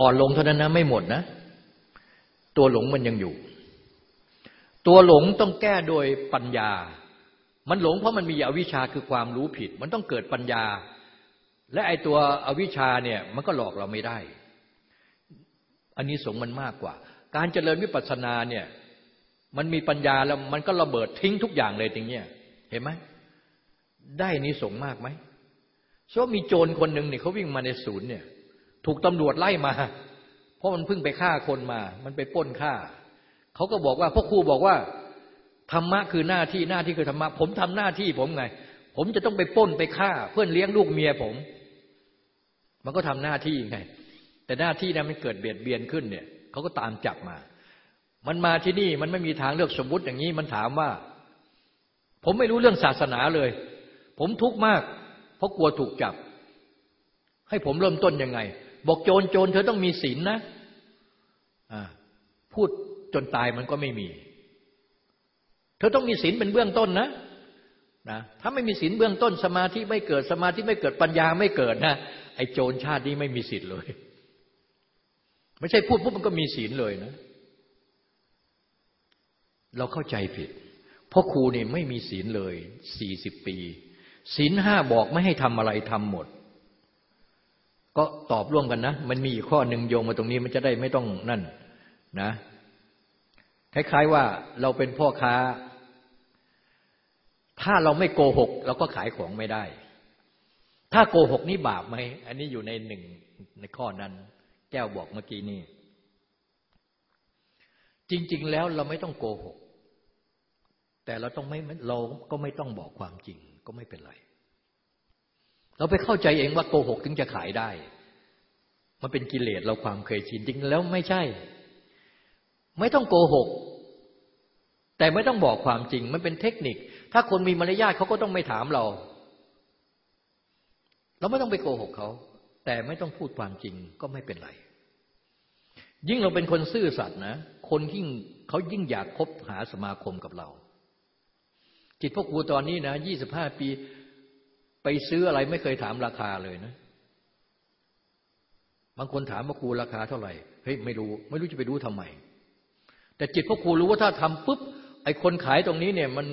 อ่อนลงเท่านั้นนะไม่หมดนะ ตัวหลงมันยังอยู่ ตัวหลงต้องแก้โดยปัญญา มันหลงเพราะมันมีอวิชชาคือความรู้ผิด มันต้องเกิดปัญญา และไอตัวอวิชชาเนี่ยมันก็หลอกเราไม่ได้ อันนี้สงมันมากกว่า การเจริญวิปัสสนาเนี่ยมันมีปัญญาแล้วมันก็ระเบิดทิ้งทุกอย่างเลยทีเนี้ยเห็นไหม ได้นิสงมากไหมเพราะมีโจรคนหนึ่งเนี่ยเขาวิ่งมาในศูนย์เนี่ย ถูกตำรวจไล่มา เพราะมันเพิ่งไปฆ่าคนมา มันไปป้นฆ่า เขาก็บอกว่าพ่อครูบอกว่าธรรมะคือหน้าที่หน้าที่คือธรรมะ ผมทำหน้าที่ผมไง ผมจะต้องไปป้นไปฆ่า เพื่อนเลี้ยงลูกเมียผม มันก็ทำหน้าที่ไง แต่หน้าที่นั้นมันเกิดเบียดเบียนขึ้นเนี่ยเขาก็ตามจับมา มันมาที่นี่มันไม่มีทางเลือกสมมติอย่างนี้มันถามว่า ผมไม่รู้เรื่องศาสนาเลย ผมทุกข์มาก เพราะกลัวถูกจับ ให้ผมเริ่มต้นยังไง บอกโจรโจรเธอต้องมีศีลนะพูดจนตายมันก็ไม่มี เธอต้องมีศีลเป็นเบื้องต้นนะนะถ้าไม่มีศีลเบื้องต้นสมาธิไม่เกิดสมาธิไม่เกิดปัญญาไม่เกิดนะไอ้โจรชาตินี้ไม่มีศีลเลย ไม่ใช่พูดปุ๊บมันก็มีศีลเลยนะ เราเข้าใจผิดเพราะครูนี่ไม่มีศีลเลยสี่สิบปี ศีลห้าบอกไม่ให้ทำอะไรทำหมด ก็ตอบร่วมกันนะ มันมีข้อหนึ่งโยงมาตรงนี้มันจะได้ไม่ต้องนั่นนะคล้ายๆว่าเราเป็นพ่อค้า ถ้าเราไม่โกหก เราก็ขายของไม่ได้ ถ้าโกหกนี่บาปไหม อันนี้อยู่ในหนึ่งในข้อนั้น แก้วบอกเมื่อกี้นี่จริง ๆ แล้วเราไม่ต้องโกหก แต่เราต้องไม่เราก็ไม่ต้องบอกความจริง ก็ไม่เป็นไร เราไปเข้าใจเองว่าโกหกถึงจะขายได้ มันเป็นกิเลสเราความเคยชินจริงแล้วไม่ใช่ ไม่ต้องโกหก แต่ไม่ต้องบอกความจริง มันเป็นเทคนิค ถ้าคนมีมารยาทเขาก็ต้องไม่ถามเรา เราไม่ต้องไปโกหกเขาแต่ไม่ต้องพูดความจริงก็ไม่เป็นไร ยิ่งเราเป็นคนซื่อสัตย์นะ คนยิ่งเขายิ่งอยากคบหาสมาคมกับเรา จิตพวกครูตอนนี้นะยี่สิบห้าปี ไปซื้ออะไรไม่เคยถามราคาเลยนะบางคนถามว่าครูราคาเท่าไหร่เฮ้ยไม่รู้ ไม่รู้จะไปรู้ทำไม แต่จิตพวกครูรู้ว่าถ้าทำปุ๊บไอ้คนขายตรงนี้เนี่ยมัน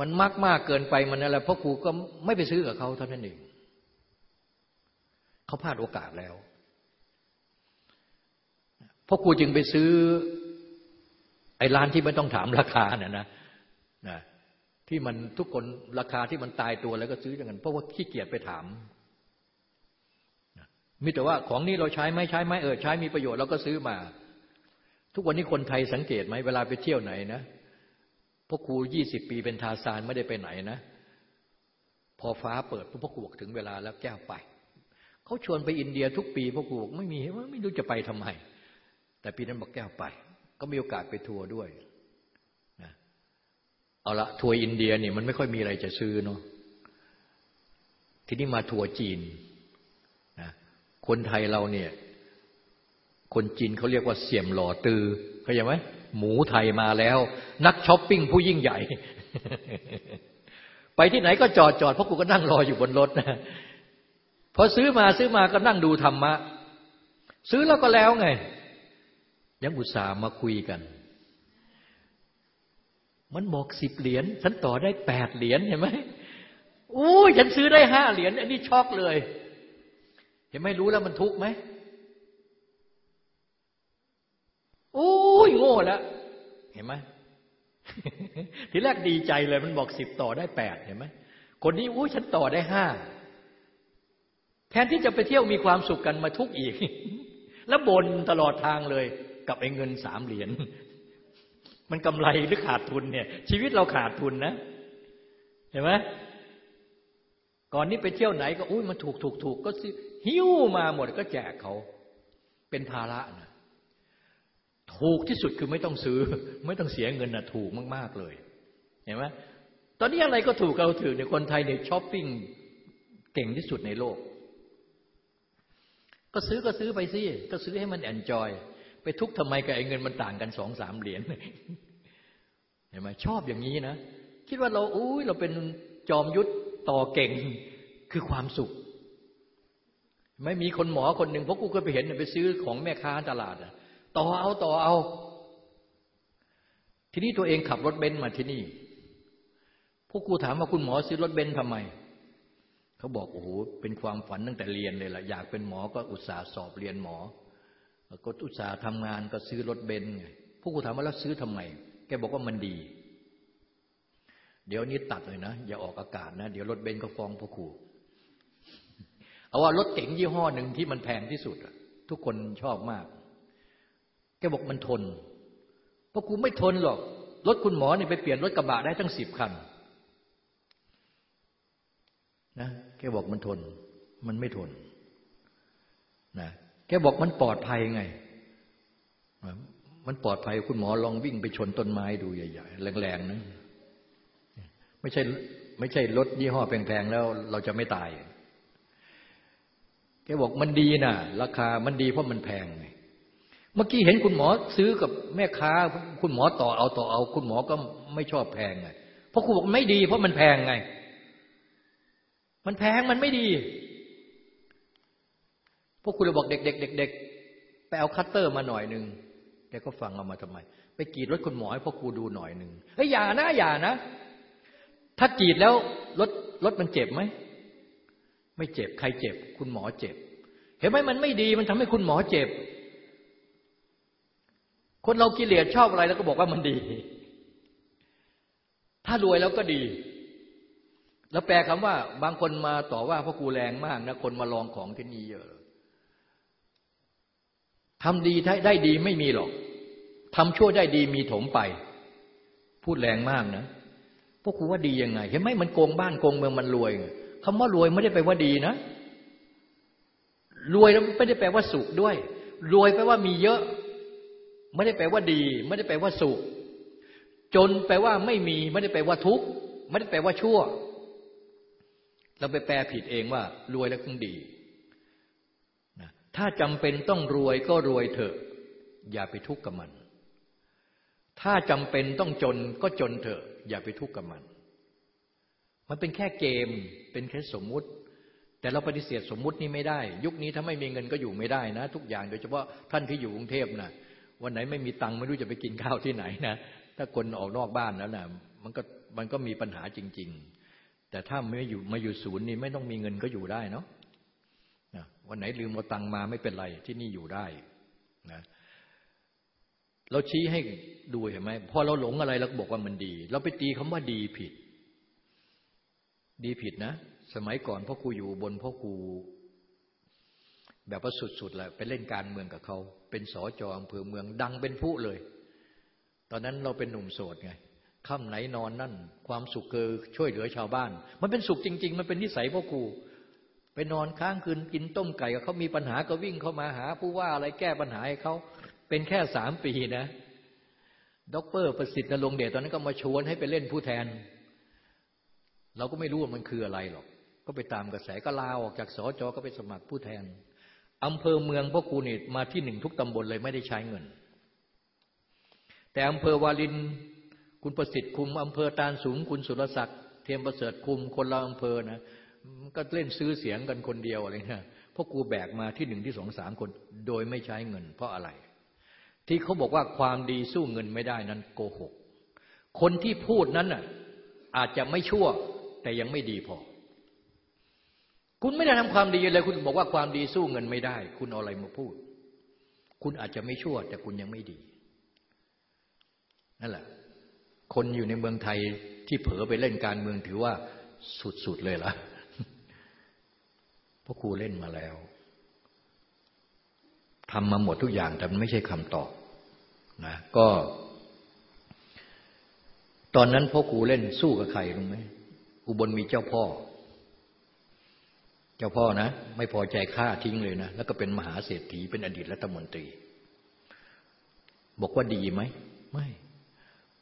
มันมากมากเกินไปมันอะไรพราะครูก็ไม่ไปซื้อกับเขาเท่านั้นเองเขาพลาดโอกาสแล้วพราะครูจึงไปซื้อ ไอ้ร้านที่ไม่ต้องถามราคาเนี่ยนะนะ ที่มันทุกคนราคาที่มันตายตัวแล้วก็ซื้ออย่างนั้นเพราะว่าขี้เกียจไปถามมีแต่ว่าของนี้เราใช้ไหมใช้ไหมเออใช้มีประโยชน์เราก็ซื้อมา ทุกวันนี้คนไทยสังเกตไหมเวลาไปเที่ยวไหนนะพวกครูยี่สิบปีเป็นทาซานไม่ได้ไปไหนนะ พอฟ้าเปิดพวกครูบอกถึงเวลาแล้วแก้วไปเขาชวนไปอินเดียทุกปีพ่อครูบอกไม่มีว่าไม่รู้จะไปทำไมแต่ปีนั้นบอกแก้วไป ก็มีโอกาสไปทัวร์ด้วย เอาละทัวร์อินเดียเนี่ยมันไม่ค่อยมีอะไรจะซื้อเนาะทีนี้มาทัวร์จีนนะคนไทยเราเนี่ย คนจีนเขาเรียกว่า暹羅豬เข้าใจไหมหมูไทยมาแล้ว นักช้อปปิ้งผู้ยิ่งใหญ่ ไปที่ไหนก็จอดจอดเพราะกูก็นั่งรออยู่บนรถนะพอซื้อมาซื้อมาก็นั่งดูธรรมะ ซื้อแล้วก็แล้วไง ยังอุตส่าห์มาคุยกัน มันบอกสิบเหรียญฉันต่อได้แปดเหรียญเห็นไหมโอ้ยฉันซื้อได้ห้าเหรียญอันนี้ช็อกเลย เห็นไหมรู้แล้วมันทุกข์ไหมโอ้ยโง่แล้วเห็นไหมทีแรกดีใจเลย มันบอกสิบต่อได้แปดเห็นไหมคนนี้อู้ฉันต่อได้ห้าแทนที่จะไปเที่ยวมีความสุขกันมาทุกข์อีก แล้วบ่นตลอดทางเลย กับไอ้เงินสามเหรียญ มันกำไรหรือขาดทุนเนี่ย ชีวิตเราขาดทุนนะ เห็นไหมก่อนนี้ไปเที่ยวไหนก็อุ้ยมันถูกถูกถูกก็หิ้วมาหมดก็แจกเขาเป็นภาระนะถูกที่สุดคือไม่ต้องซื้อ ไม่ต้องเสียเงินนะถูกมาก ๆเลย เห็นไหมตอนนี้อะไรก็ถูกเราถือในคนไทยเนี่ยช้อปปิ้งเก่งที่สุดในโลก ก็ซื้อก็ซื้อไปสิก็ซื้อให้มันแอนจอย ไปทุกทำไมกับไอ้เงินมันต่างกันสองสามเหรียญเห็นไหมชอบอย่างนี้นะ คิดว่าเราอุ้ยเราเป็นจอมยุทธต่อเก่งคือความสุข ไม่มีคนหมอคนหนึ่งเพราะกูก็ไปเห็นไปซื้อของแม่ค้าตลาดอะต่อเอาต่อเอา ทีนี้ตัวเองขับรถเบนซ์มาที่นี่ พวกกูถามว่าคุณหมอซื้อรถเบนซ์ทำไมเขาบอกโอ้โหเป็นความฝันตั้งแต่เรียนเลยล่ะอยากเป็นหมอก็อุตส่าห์สอบเรียนหมอ ก็อุตส่าห์ทำงานก็ซื้อรถเบนซ์ไงพวกกูถามว่าแล้วซื้อทำไม แกบอกว่ามันดี เดี๋ยวนี้ตัดเลยนะ อย่าออกอากาศนะ เดี๋ยวรถเบนซ์ก็ฟ้องพ่อครูเอาว่ารถเก๋งยี่ห้อหนึ่งที่มันแพงที่สุดทุกคนชอบมาก แกบอกมันทนพราะกูไม่ทนหรอกรถคุณหมอเนี่ยไปเปลี่ยนรถกระบะได้ทั้งสิบคันนะแกบอกมันทน มันไม่ทนนะ แกบอกมันปลอดภัยไง มันปลอดภัยคุณหมอลองวิ่งไปชนต้นไม้ดูใหญ่ๆแรงๆนะไม่ใช่ไม่ใช่รถยี่ห้อแพงๆแล้วเราจะไม่ตาย แกบอกมันดีนะราคามันดีเพราะมันแพงไงเมื่อกี้เห็นคุณหมอซื้อกับแม่ค้า คุณหมอต่อเอาต่อเอา คุณหมอก็ไม่ชอบแพงไงเพราะคุณบอกไม่ดี เพราะมันแพงไง มันแพงมันไม่ดี พ่อครูเลยบอกเด็กๆเด็กๆไปเอาคัตเตอร์มาหน่อยหนึ่งแกก็ฟังเอามาทำไม ไปกรีดรถคุณหมอให้พ่อครูดูหน่อยหนึ่งเฮ้ยอย่านะอย่านะ ถ้ากรีดแล้วรถรถมันเจ็บไหมไม่เจ็บใครเจ็บ คุณหมอเจ็บ เห็นไหมมันไม่ดีมันทำให้คุณหมอเจ็บ คนเรากิเลสชอบอะไรแล้วก็บอกว่ามันดี ถ้ารวยแล้วก็ดี แล้วแปลคำว่า บางคนมาต่อว่าพ่อครูแรงมากนะคนมาลองของที่นี่เยอะ ทำดีได้ดีไม่มีหรอกทำชั่วได้ดีมีถมไป พูดแรงมากนะพวกคูว่าดียังไง เห็นไหมมันโกงบ้านโกงเมืองมันรวยคำว่ารวยไม่ได้แปลว่าดีนะ รวยแล้วไม่ได้แปลว่าสุขด้วย รวยแปลว่ามีเยอะ ไม่ได้แปลว่าดี ไม่ได้แปลว่าสุข จนแปลว่าไม่มี ไม่ได้แปลว่าทุกข์ไม่ได้แปลว่าชั่ว เราไปแปลผิดเองว่า รวยแล้วคงดี ถ้าจำเป็นต้องรวยก็รวยเถอะ อย่าไปทุกข์กับมัน ถ้าจำเป็นต้องจนก็จนเถอะ อย่าไปทุกข์กับมัน มันเป็นแค่เกมเป็นแค่สมมุติ แต่เราปฏิเสธสมมุตินี้ไม่ได้ ยุคนี้ถ้าไม่มีเงินก็อยู่ไม่ได้นะ ทุกอย่างโดยเฉพาะท่านที่อยู่กรุงเทพนะวันไหนไม่มีตังค์ไม่รู้จะไปกินข้าวที่ไหนนะถ้าคนออกนอกบ้านแล้วนะมันก็มันก็มีปัญหาจริง ๆ แต่ถ้าไม่อยู่มาอยู่ศูนย์นี่ไม่ต้องมีเงินก็อยู่ได้เนาะ นะวันไหนลืมเอาตังมาไม่เป็นไรที่นี่อยู่ได้นะเราชี้ให้ดูเห็นไหมพอเราหลงอะไรเราบอกว่ามันดี เราไปตีคำว่าดีผิด ดีผิดนะ สมัยก่อนพ่อครูอยู่บนพ่อครูแบบว่าสุดๆแหละไปเล่นการเมืองกับเขา เป็นสอจออำเภอเมืองดังเป็นผู้เลย ตอนนั้นเราเป็นหนุ่มโสดไงค่ำไหนนอนนั่น ความสุขคือช่วยเหลือชาวบ้าน มันเป็นสุขจริง ๆ มันเป็นนิสัยพ่อครู ไปนอนค้างคืนกินต้มไก่เขามีปัญหาก็วิ่งเข้ามาหา ผู้ว่าอะไรแก้ปัญหาให้เขาเป็นแค่สามปีนะด็อกเตอร์ประสิทธิ์นรงเดชตอนนั้นก็มาชวนให้ไปเล่นผู้แทน เราก็ไม่รู้ว่ามันคืออะไรหรอก ก็ไปตามกระแสก็ลาออกจากสจก็ไปสมัครผู้แทนอำเภอเมืองพ่อครูนี่มาที่หนึ่งทุกตำบลเลยไม่ได้ใช้เงิน แต่อำเภอวาลินคุณประสิทธิ์คุมอำเภอตาลสูงคุณสุรศักดิ์เทียมประเสริฐคุมคนละอำเภอนะ ก็เล่นซื้อเสียงกันคนเดียวอะไรเนะพ่อครูแบกมาที่หนึ่งที่สองสามคน โดยไม่ใช้เงิน เพราะอะไร ที่เขาบอกว่าความดีสู้เงินไม่ได้นั้นโกหก คนที่พูดนั้นน่ะอาจจะไม่ชั่ว แต่ยังไม่ดีพอ คุณไม่ได้ทำความดีเลยคุณบอกว่าความดีสู้เงินไม่ได้ คุณเอาอะไรมาพูด คุณอาจจะไม่ชั่ว แต่คุณยังไม่ดี นั่นแหละ คนอยู่ในเมืองไทยที่เผลอไปเล่นการเมืองถือว่าสุดๆเลยล่ะ ราะครูเล่นมาแล้วทำมาหมดทุกอย่างแต่มันไม่ใช่คำตอบนะก็ ตอนนั้นพ่อครูเล่นสู้กับใครรู้ไหมอุบลมีเจ้าพ่อ เจ้าพ่อนะ ไม่พอใจฆ่าทิ้งเลยนะ แล้วก็เป็นมหาเศรษฐีเป็นอดีตรัฐมนตรี บอกว่าดีไหม ไม่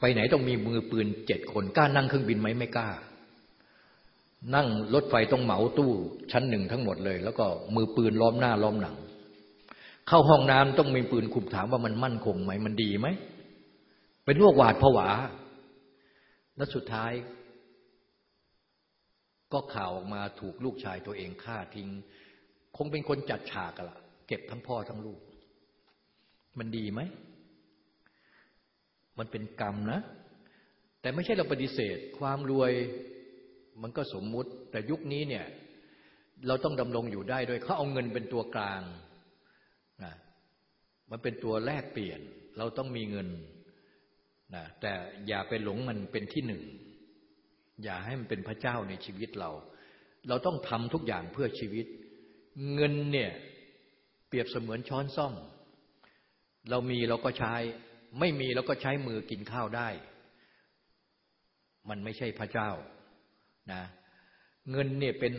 ไปไหนต้องมีมือปืนเจ็ดคนกล้านั่งเครื่องบินไหมไม่กล้า นั่งรถไฟต้องเหมาตู้ชั้นหนึ่งทั้งหมดเลย แล้วก็มือปืนล้อมหน้าล้อมหลัง เข้าห้องน้ำต้องมีปืนคุมถามว่ามันมั่นคงไหมมันดีไหม เป็นโรคหวาดผวา และสุดท้าย ก็ข่าวออกมาถูกลูกชายตัวเองฆ่าทิ้ง คงเป็นคนจัดฉากละเก็บทั้งพ่อทั้งลูก มันดีไหม มันเป็นกรรมนะ แต่ไม่ใช่เราปฏิเสธความรวย มันก็สมมุติ แต่ยุคนี้เนี่ย เราต้องดำรงอยู่ได้โดยเขาเอาเงินเป็นตัวกลางนะมันเป็นตัวแลกเปลี่ยน เราต้องมีเงินนะแต่อย่าไปหลงมันเป็นที่หนึ่ง อย่าให้มันเป็นพระเจ้าในชีวิตเรา เราต้องทำทุกอย่างเพื่อชีวิต เงินเนี่ย เปรียบเสมือนช้อนซ่อม เรามีเราก็ใช้ ไม่มีเราก็ใช้มือกินข้าวได้ มันไม่ใช่พระเจ้า นะเงินเนี่ยเป็น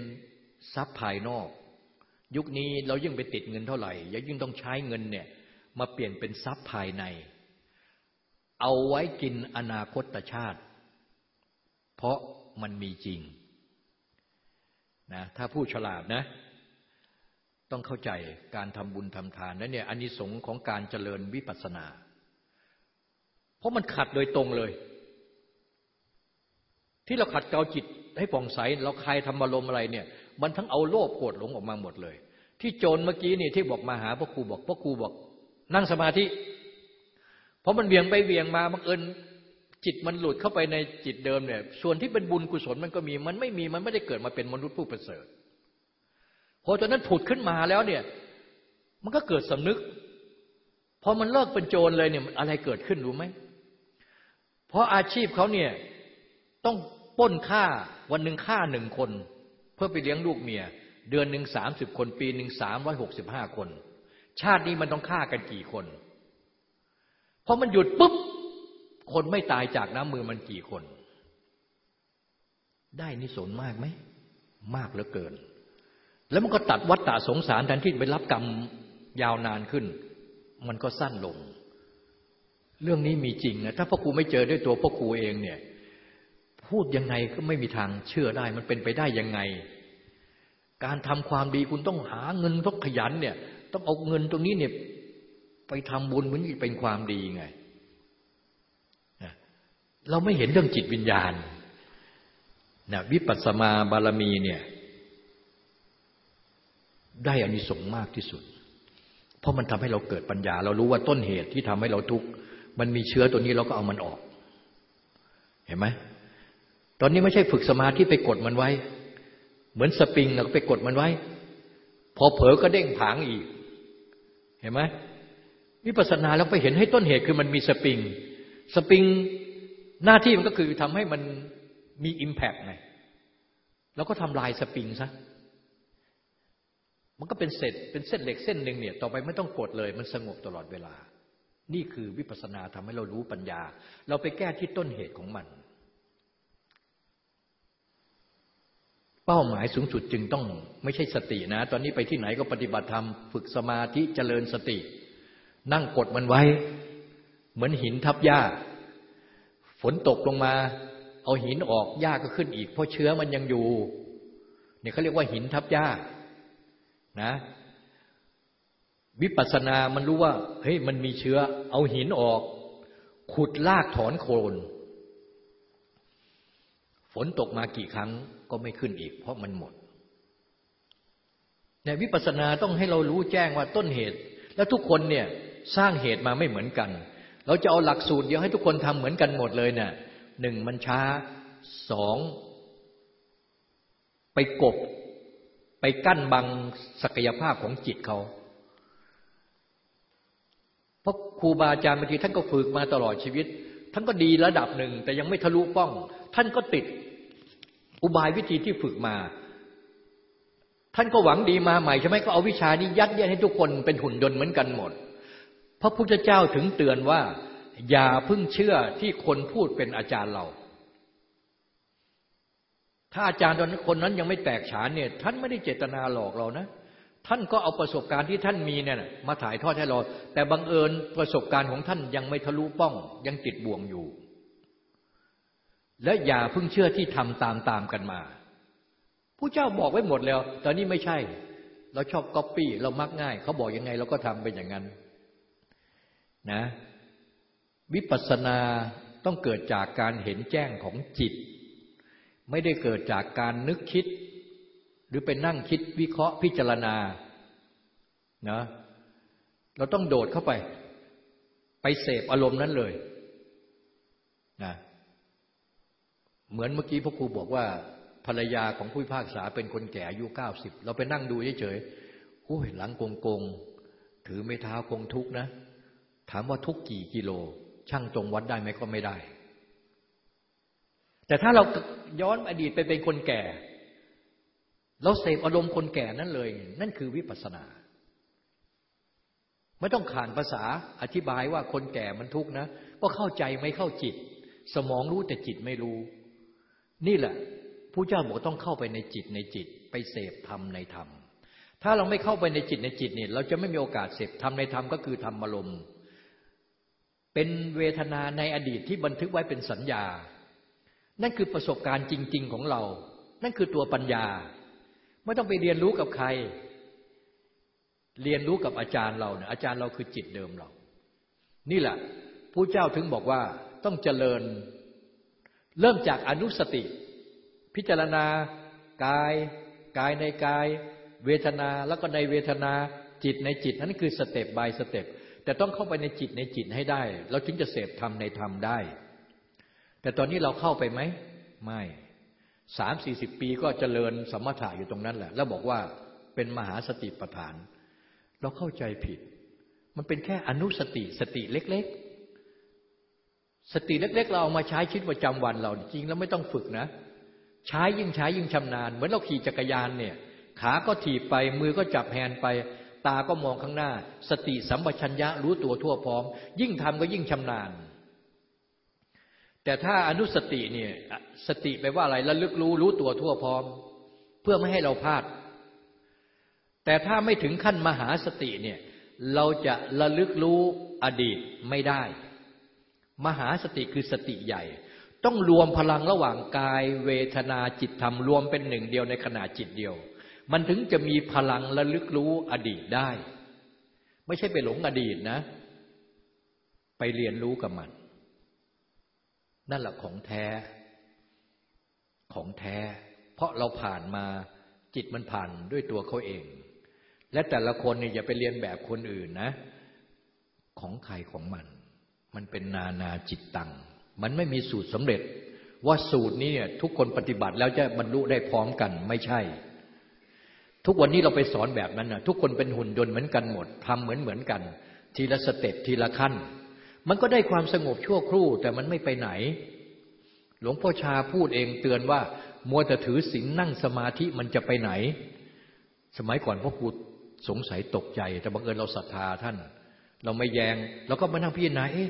ทรัพย์ภายนอก ยุคนี้เรายิ่งไปติดเงินเท่าไหร่ยิ่งต้องใช้เงินเนี่ยมาเปลี่ยนเป็นทรัพย์ภายใน เอาไว้กินอนาคตชาติ เพราะมันมีจริงนะถ้าผู้ฉลาดนะ ต้องเข้าใจการทำบุญทำทานนั่นเนี่ยอันนี้สงของการเจริญวิปัสสนา เพราะมันขัดโดยตรงเลย ที่เราขัดเกาจิต ให้ผ่องใสเราคลายธรรมารมอะไรเนี่ย มันทั้งเอาโลภโกรธหลงออกมาหมดเลย ที่โจรเมื่อกี้นี่ที่บอกมาหาพ่อครูบอกพ่อครูบอก นั่งสมาธิเพราะมันเวียงไปเวียงมาบังเอิญจิตมันหลุดเข้าไปในจิตเดิมเนี่ย ส่วนที่เป็นบุญกุศลมันก็มี มันไม่มีมันไม่ได้เกิดมาเป็นมนุษย์ผู้ประเสริฐพอตอนนั้นผุดขึ้นมาแล้วเนี่ย มันก็เกิดสำนึกพอมันเลิกเป็นโจรเลยเนี่ยอะไรเกิดขึ้นรู้ไหมเพราะอาชีพเขาเนี่ยต้อง ป้นฆ่าวันหนึ่งฆ่าหนึ่งคน เพื่อไปเลี้ยงลูกเมีย เดือนหนึ่งสามสิบคน ปีหนึ่งสามร้อยหกสิบห้าคน ชาตินี้มันต้องฆ่ากันกี่คนพอมันหยุดปุ๊บ คนไม่ตายจากน้ำมือมันกี่คน ได้นิสนมากไหม มากเหลือเกิน แล้วมันก็ตัดวัฏฏะสงสารแทนที่ไปรับกรรมยาวนานขึ้น มันก็สั้นลง เรื่องนี้มีจริงนะถ้าพ่อครูไม่เจอด้วยตัวพ่อครูเองเนี่ย พูดยังไงก็ไม่มีทางเชื่อได้ มันเป็นไปได้ยังไง การทำความดีคุณต้องหาเงินต้องขยันเนี่ย ต้องเอาเงินตรงนี้เนี่ย ไปทำบุญมันเป็นความดีไงเราไม่เห็นเรื่องจิตวิญญาณนะวิปัสสมาบารมีเนี่ย ได้อานิสงส์มากที่สุด เพราะมันทำให้เราเกิดปัญญา เรารู้ว่าต้นเหตุที่ทำให้เราทุกข์มันมีเชื้อตัวนี้เราก็เอามันออก เห็นไหม ตอนนี้ไม่ใช่ฝึกสมาธิไปกดมันไว้ เหมือนสปริงเราไปกดมันไว้ พอเผลอก็เด้งผางอีก เห็นไหมวิปัสสนาเราไปเห็นให้ต้นเหตุคือมันมีสปริง สปริงหน้าที่มันก็คือทำให้มันมีอิมแพกไงแล้วก็ทำลายสปริงซะมันก็เป็นเศษเป็นเส้นเหล็กเส้นหนึ่งเนี่ย ต่อไปไม่ต้องกดเลย มันสงบตลอดเวลา นี่คือวิปัสสนาทำให้เรารู้ปัญญา เราไปแก้ที่ต้นเหตุของมัน เป้าหมายสูงสุดจึงต้องไม่ใช่สตินะ ตอนนี้ไปที่ไหนก็ปฏิบัติธรรม ฝึกสมาธิเจริญสติ นั่งกดมันไว้ เหมือนหินทับหญ้า ฝนตกลงมา เอาหินออกหญ้าก็ขึ้นอีก เพราะเชื้อมันยังอยู่เนี่ยเขาเรียกว่าหินทับหญ้านะวิปัสสนามันรู้ว่าเฮ้ยมันมีเชื้อ เอาหินออก ขุดลากถอนโคน นตกมากี่ครั้งก็ไม่ขึ้นอีก เพราะมันหมดในวิปัสสนาต้องให้เรารู้แจ้งว่าต้นเหตุ แล้วทุกคนเนี่ยสร้างเหตุมาไม่เหมือนกัน เราจะเอาหลักสูตรเดียวให้ทุกคนทำเหมือนกันหมดเลยเนี่ยหนึ่งมันช้าสองไปกบ ไปกั้นบังศักยภาพของจิตเขาเพราะครูบาอาจารย์บางทีท่านก็ฝึกมาตลอดชีวิต ท่านก็ดีระดับหนึ่งแต่ยังไม่ทะลุป้อง ท่านก็ติด อุบายวิธีที่ฝึกมา ท่านก็หวังดีมาใหม่ใช่ไหมก็เอาวิชานี้ยัดเยียดให้ทุกคนเป็นหุ่นยนต์เหมือนกันหมด พระพุทธเจ้าถึงเตือนว่า อย่าพึ่งเชื่อที่คนพูดเป็นอาจารย์เรา ถ้าอาจารย์ตอนนั้นคนนั้นยังไม่แตกฉานเนี่ย ท่านไม่ได้เจตนาหลอกเรานะท่านก็เอาประสบการณ์ที่ท่านมีเนี่ยมาถ่ายทอดให้เรา แต่บังเอิญประสบการณ์ของท่านยังไม่ทะลุป้อง ยังติดบ่วงอยู่ และอย่าเพิ่งเชื่อที่ทำตามตามกันมาผู้เจ้าบอกไว้หมดแล้วตอนนี้ไม่ใช่ เราชอบก๊อปปี้เรามักง่าย เขาบอกยังไงเราก็ทำเป็นอย่างนั้นนะ วิปัสสนาต้องเกิดจากการเห็นแจ้งของจิต ไม่ได้เกิดจากการนึกคิด หรือไปนั่งคิดวิเคราะห์พิจารณานะเราต้องโดดเข้าไป ไปเสพอารมณ์นั้นเลย นะ เหมือนเมื่อกี้พ่อครูบอกว่า ภรรยาของผู้พิพากษาเป็นคนแก่อายุเก้าสิบเราไปนั่งดูเฉยๆโอ้ยหลังโกงกงถือไม่เท้าคงทุกนะ ถามว่าทุกกี่กิโล ช่างตรงวัดได้ไหมก็ไม่ได้ แต่ถ้าเราย้อนอดีตไปเป็นคนแก่ เราเสพอารมณ์คนแก่นั่นเลย นั่นคือวิปัสสนาไม่ต้องขานภาษาอธิบายว่าคนแก่มันทุกข์นะ ก็เข้าใจไม่เข้าจิต สมองรู้แต่จิตไม่รู้ นี่แหละผู้เจ้าบอกต้องเข้าไปในจิตในจิต ไปเสพธรรมในธรรม ถ้าเราไม่เข้าไปในจิตในจิตเนี่ยเราจะไม่มีโอกาสเสพธรรมในธรรมก็คือธรรมอารมเป็นเวทนาในอดีตที่บันทึกไว้เป็นสัญญา นั่นคือประสบการณ์จริง ๆของเรา นั่นคือตัวปัญญา ไม่ต้องไปเรียนรู้กับใคร เรียนรู้กับอาจารย์เราเนี่ยอาจารย์เราคือจิตเดิมเรา นี่แหละพระพุทธเจ้าถึงบอกว่าต้องเจริญ เริ่มจากอนุสติ พิจารณากาย กายในกาย เวทนาแล้วก็ในเวทนาจิตในจิตนั่นคือ step by step แต่ต้องเข้าไปในจิตในจิตให้ได้เราถึงจะเสพธรรมในธรรมได้ แต่ตอนนี้เราเข้าไปไหม ไม่สามสี่สิบปีก็เจริญสมถะอยู่ตรงนั้นแหละ แล้วบอกว่าเป็นมหาสติปัฏฐาน เราเข้าใจผิด มันเป็นแค่อนุสติสติเล็กๆ สติเล็กๆ เราเอามาใช้ชีวิตประจำวันเราจริงแล้วไม่ต้องฝึกนะ ใช้ยิ่งใช้ยิ่งชำนาญ เหมือนเราขี่จักรยานเนี่ย ขาก็ถีบไปมือก็จับแฮนไป ตาก็มองข้างหน้า สติสัมปชัญญะรู้ตัวทั่วพร้อม ยิ่งทำก็ยิ่งชำนาญ แต่ถ้าอนุสติเนี่ยสติแปลว่าอะไรระลึกรู้รู้ตัวทั่วพร้อม เพื่อไม่ให้เราพลาด แต่ถ้าไม่ถึงขั้นมหาสติเนี่ยเราจะระลึกรู้อดีตไม่ได้ มหาสติคือสติใหญ่ ต้องรวมพลังระหว่างกาย เวทนาจิตธรรมรวมเป็นหนึ่งเดียวในขณะจิตเดียว มันถึงจะมีพลังระลึกรู้อดีตได้ ไม่ใช่ไปหลงอดีตนะ ไปเรียนรู้กับมัน นั่นแหละของแท้ ของแท้ เพราะเราผ่านมาจิตมันผ่านด้วยตัวเขาเอง และแต่ละคนเนี่ยอย่าไปเรียนแบบคนอื่นนะ ของใครของมัน มันเป็นนานาจิตตัง มันไม่มีสูตรสำเร็จ ว่าสูตรนี้เนี่ยทุกคนปฏิบัติแล้วจะบรรลุได้พร้อมกันไม่ใช่ ทุกวันนี้เราไปสอนแบบนั้นนะทุกคนเป็นหุ่นยนต์เหมือนกันหมดทำเหมือนเหมือนกัน ทีละสเต็ปทีละขั้น มันก็ได้ความสงบชั่วครู่ แต่มันไม่ไปไหน หลวงพ่อชาพูดเองเตือนว่า มัวแต่ถือศีลนั่งสมาธิมันจะไปไหน สมัยก่อนพ่อครูสงสัยตกใจ แต่บังเอิญเราศรัทธาท่าน เราไม่แยงเราก็มานั่งพิจารณาเอ๊ะ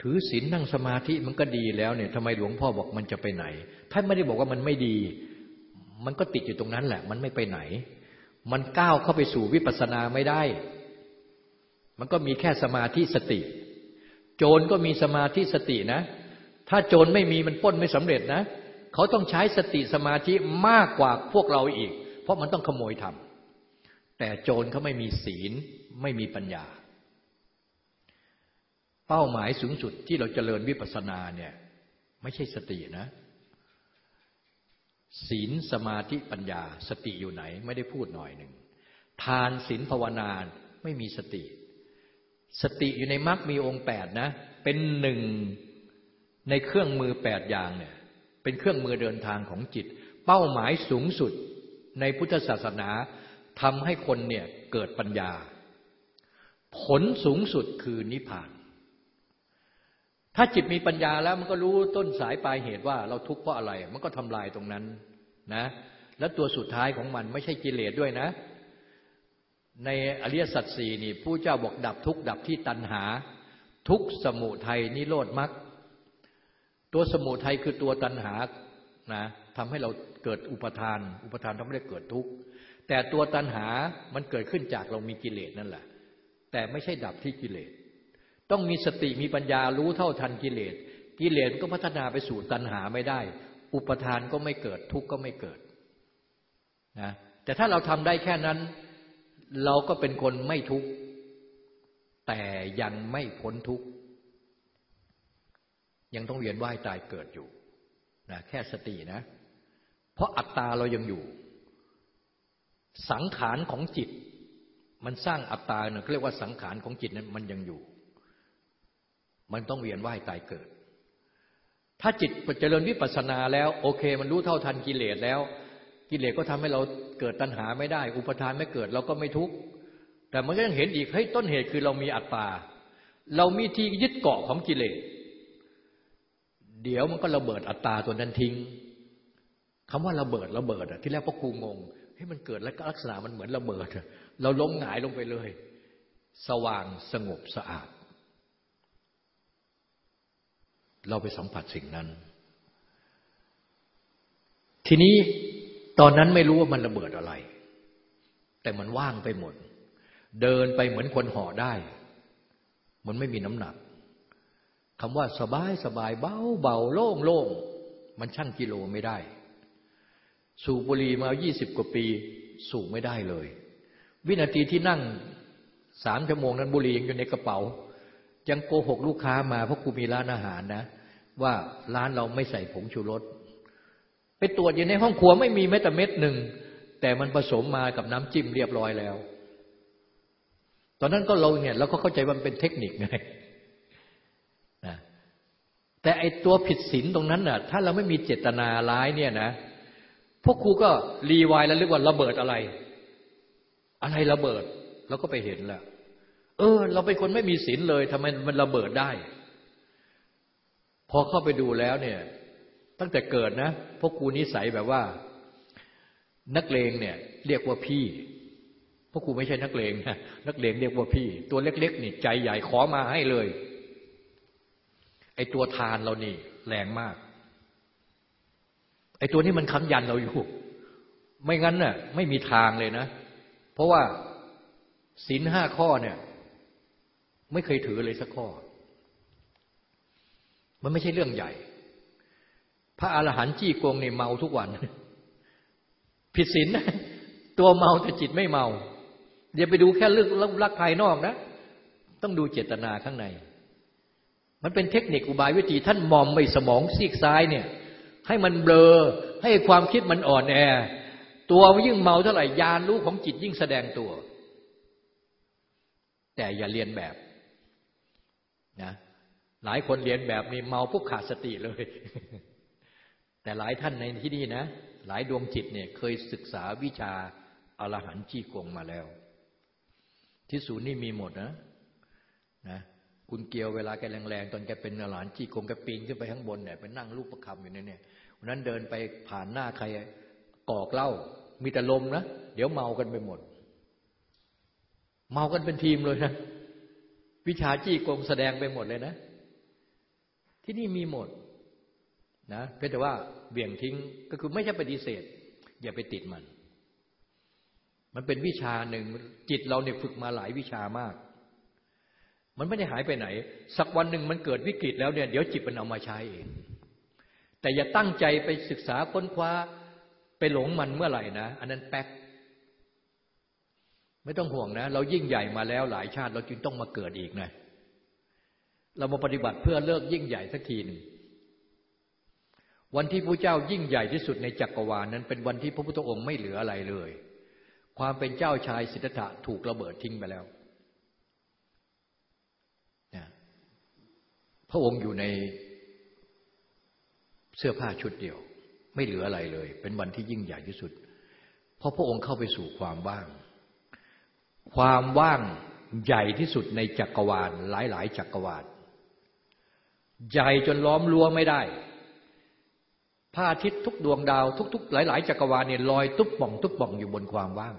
ถือศีลนั่งสมาธิมันก็ดีแล้วเนี่ยทำไมหลวงพ่อบอกมันจะไปไหน ท่านไม่ได้บอกว่ามันไม่ดี มันก็ติดอยู่ตรงนั้นแหละ มันไม่ไปไหน มันก้าวเข้าไปสู่วิปัสสนาไม่ได้ มันก็มีแค่สมาธิสติ โจรก็มีสมาธิสตินะ ถ้าโจรไม่มีมันป้นไม่สำเร็จนะ เขาต้องใช้สติสมาธิมากกว่าพวกเราอีก เพราะมันต้องขโมยทำแต่โจรเขาไม่มีศีลไม่มีปัญญา เป้าหมายสูงสุดที่เราจเจริญวิปัสสนาเนี่ยไม่ใช่สตินะ ศีลสมาธิปัญญา สติอยู่ไหน ไม่ได้พูดหน่อยหนึ่งทานศีลภาวนาไม่มีสติ สติอยู่ในมรรคมีองค์แปดนะ เป็นหนึ่งในเครื่องมือแปดอย่างเนี่ยเป็นเครื่องมือเดินทางของจิต เป้าหมายสูงสุดในพุทธศาสนาทำให้คนเนี่ยเกิดปัญญา ผลสูงสุดคือนิพพาน ถ้าจิตมีปัญญาแล้วมันก็รู้ต้นสายปลายเหตุว่าเราทุกข์เพราะอะไร มันก็ทำลายตรงนั้นนะ และตัวสุดท้ายของมันไม่ใช่กิเลสด้วยนะ ในอริยสัจสี่นี่ผู้เจ้าบอกดับทุกดับที่ตัณหา ทุกสมุทัยนิโรธมรรคตัวสมุทัยคือตัวตัณหานะทำให้เราเกิดอุปทาน อุปทานทำให้เราเกิดทุกข์แต่ตัวตัณหามันเกิดขึ้นจากเรามีกิเลสนั่นแหละ แต่ไม่ใช่ดับที่กิเลส ต้องมีสติมีปัญญารู้เท่าทันกิเลส กิเลสก็พัฒนาไปสู่ตัณหาไม่ได้ อุปทานก็ไม่เกิดทุกข์ก็ไม่เกิดนะแต่ถ้าเราทำได้แค่นั้น เราก็เป็นคนไม่ทุกข์แต่ยังไม่พ้นทุกข์ยังต้องเวียนว่ายตายเกิดอยู่นะแค่สตินะ เพราะอัตตาเรายังอยู่ สังขารของจิต มันสร้างอัตตาเนี่ยเรียกว่าสังขารของจิตนั้นมันยังอยู่ มันต้องเวียนว่ายตายเกิด ถ้าจิตเจริญวิปัสสนาแล้ว โอเค มันรู้เท่าทันกิเลสแล้ว กิเลสก็ทำให้เราเกิดตัณหาไม่ได้ อุปทานไม่เกิดเราก็ไม่ทุกข์แต่มันก็ยังเห็นอีกเฮ้ยต้นเหตุคือเรามีอัตตา เรามีที่ยึดเกาะของกิเลสเดี๋ยวมันก็ระเบิดอัตตาตัวนั้นทิ้งคำว่าระเบิดระเบิดอะที่แรกพ่อครูงงเฮ้ยมันเกิดแล้วลักษณะมันเหมือนระเบิด เราล้มหงายลงไปเลย สว่างสงบสะอาด เราไปสัมผัสสิ่งนั้น ทีนี้ตอนนั้นไม่รู้ว่ามันระเบิดอะไร แต่มันว่างไปหมด เดินไปเหมือนคนห่อได้ มันไม่มีน้ำหนักคำว่าสบายสบายเบาเบาโล่งโล่งมันชั่งกิโลไม่ได้ สูบบุหรี่มายี่สิบกว่าปี สูบไม่ได้เลย วินาทีที่นั่งสามชั่วโมงนั้นบุหรี่ยังอยู่ในกระเป๋า ยังโกหกลูกค้ามาเพราะกูมีร้านอาหารนะ ว่าร้านเราไม่ใส่ผงชูรสไปตรวจอยู่ในห้องครัวไม่มีแม้แต่เม็ดหนึ่ง แต่มันผสมมากับน้ำจิ้มเรียบร้อยแล้ว ตอนนั้นก็เราเนี่ยเราก็เข้าใจว่ามันเป็นเทคนิคไงนะแต่ไอตัวผิดศีลตรงนั้นน่ะ ถ้าเราไม่มีเจตนาร้ายเนี่ยนะพวกครูก็รีวายแล้วเรียกว่าระเบิดอะไร อะไรระเบิดเราก็ไปเห็นแล้ว เออ เราเป็นคนไม่มีศีลเลยทำไมมันระเบิดได้ พอเข้าไปดูแล้วเนี่ย ตั้งแต่เกิดนะพวกกูนิสัยแบบว่า นักเลงเนี่ย เรียกว่าพี่พวกกูไม่ใช่นักเลงนะนักเลงเรียกว่าพี่ ตัวเล็กๆนี่ใจใหญ่ขอมาให้เลย ไอตัวทานเรานี่ แรงมาก ไอตัวนี้มันค้ำยันเราอยู่ ไม่งั้นน่ะ ไม่มีทางเลยนะ เพราะว่าศีลห้าข้อเนี่ย ไม่เคยถือเลยสักข้อ มันไม่ใช่เรื่องใหญ่ พระอรหันต์จี้กงในเมาทุกวัน ผิดศีลตัวเมาแต่จิตไม่เมาอย่าไปดูแค่เรื่องรักภายนอกนะ ต้องดูเจตนาข้างใน มันเป็นเทคนิคอุบายวิธีท่านมอมไปสมองซีกซ้ายเนี่ย ให้มันเบลอ ให้ความคิดมันอ่อนแอ ตัวยิ่งเมาเท่าไหร่ยานรู้ของจิตยิ่งแสดงตัว แต่อย่าเรียนแบบ นะหลายคนเรียนแบบนี้เมาปุ๊บขาดสติเลย แต่หลายท่านในที่นี่นะ หลายดวงจิตเนี่ยเคยศึกษาวิชาอรหันต์จี้กงมาแล้ว ที่ศูนย์นี่มีหมดนะนะคุณเกียวเวลาแกแรงๆ ตอนแกเป็นอรหันต์จี้กงแกปีนขึ้นไปข้างบนเนี่ยไปนั่งรูปประคำอยู่นเนี่ยวันนั้นเดินไปผ่านหน้าใครกอกเล่ามีแต่ลมนะ เดี๋ยวเมากันไปหมด เมากันเป็นทีมเลยนะ วิชาจี้กงแสดงไปหมดเลยนะ ที่นี่มีหมดนะเพียงแต่ว่าเบี่ยงทิ้งก็คือไม่ใช่ปฏิเสธ อย่าไปติดมัน มันเป็นวิชาหนึ่งจิตเราเนี่ยฝึกมาหลายวิชามาก มันไม่ได้หายไปไหน สักวันหนึ่งมันเกิดวิกฤตแล้วเนี่ยเดี๋ยวจิตมันเอามาใช้เอง แต่อย่าตั้งใจไปศึกษาค้นคว้าไปหลงมันเมื่อไหร่นะ อันนั้นแป๊ก ไม่ต้องห่วงนะ เรายิ่งใหญ่มาแล้วหลายชาติ เราจึงต้องมาเกิดอีกนะเรามาปฏิบัติเพื่อเลิกยิ่งใหญ่สักทีหนึ่งวันที่พระเจ้ายิ่งใหญ่ที่สุดในจักรวาลนั้น เป็นวันที่พระพุทธองค์ไม่เหลืออะไรเลย ความเป็นเจ้าชายสิทธัตถะถูกระเบิดทิ้งไปแล้วพระองค์อยู่ในเสื้อผ้าชุดเดียว ไม่เหลืออะไรเลย เป็นวันที่ยิ่งใหญ่ที่สุด เพราะพระองค์เข้าไปสู่ความว่าง ความว่างใหญ่ที่สุดในจักรวาลหลาย ๆ จักรวาลใหญ่จนล้อมรั้วไม่ได้พระอาทิตย์ทุกดวงดาวทุก ๆ หลาย ๆ จักรวาลเนี่ยลอยตุ๊บป่องตุ๊บป่องอยู่บนความว่าง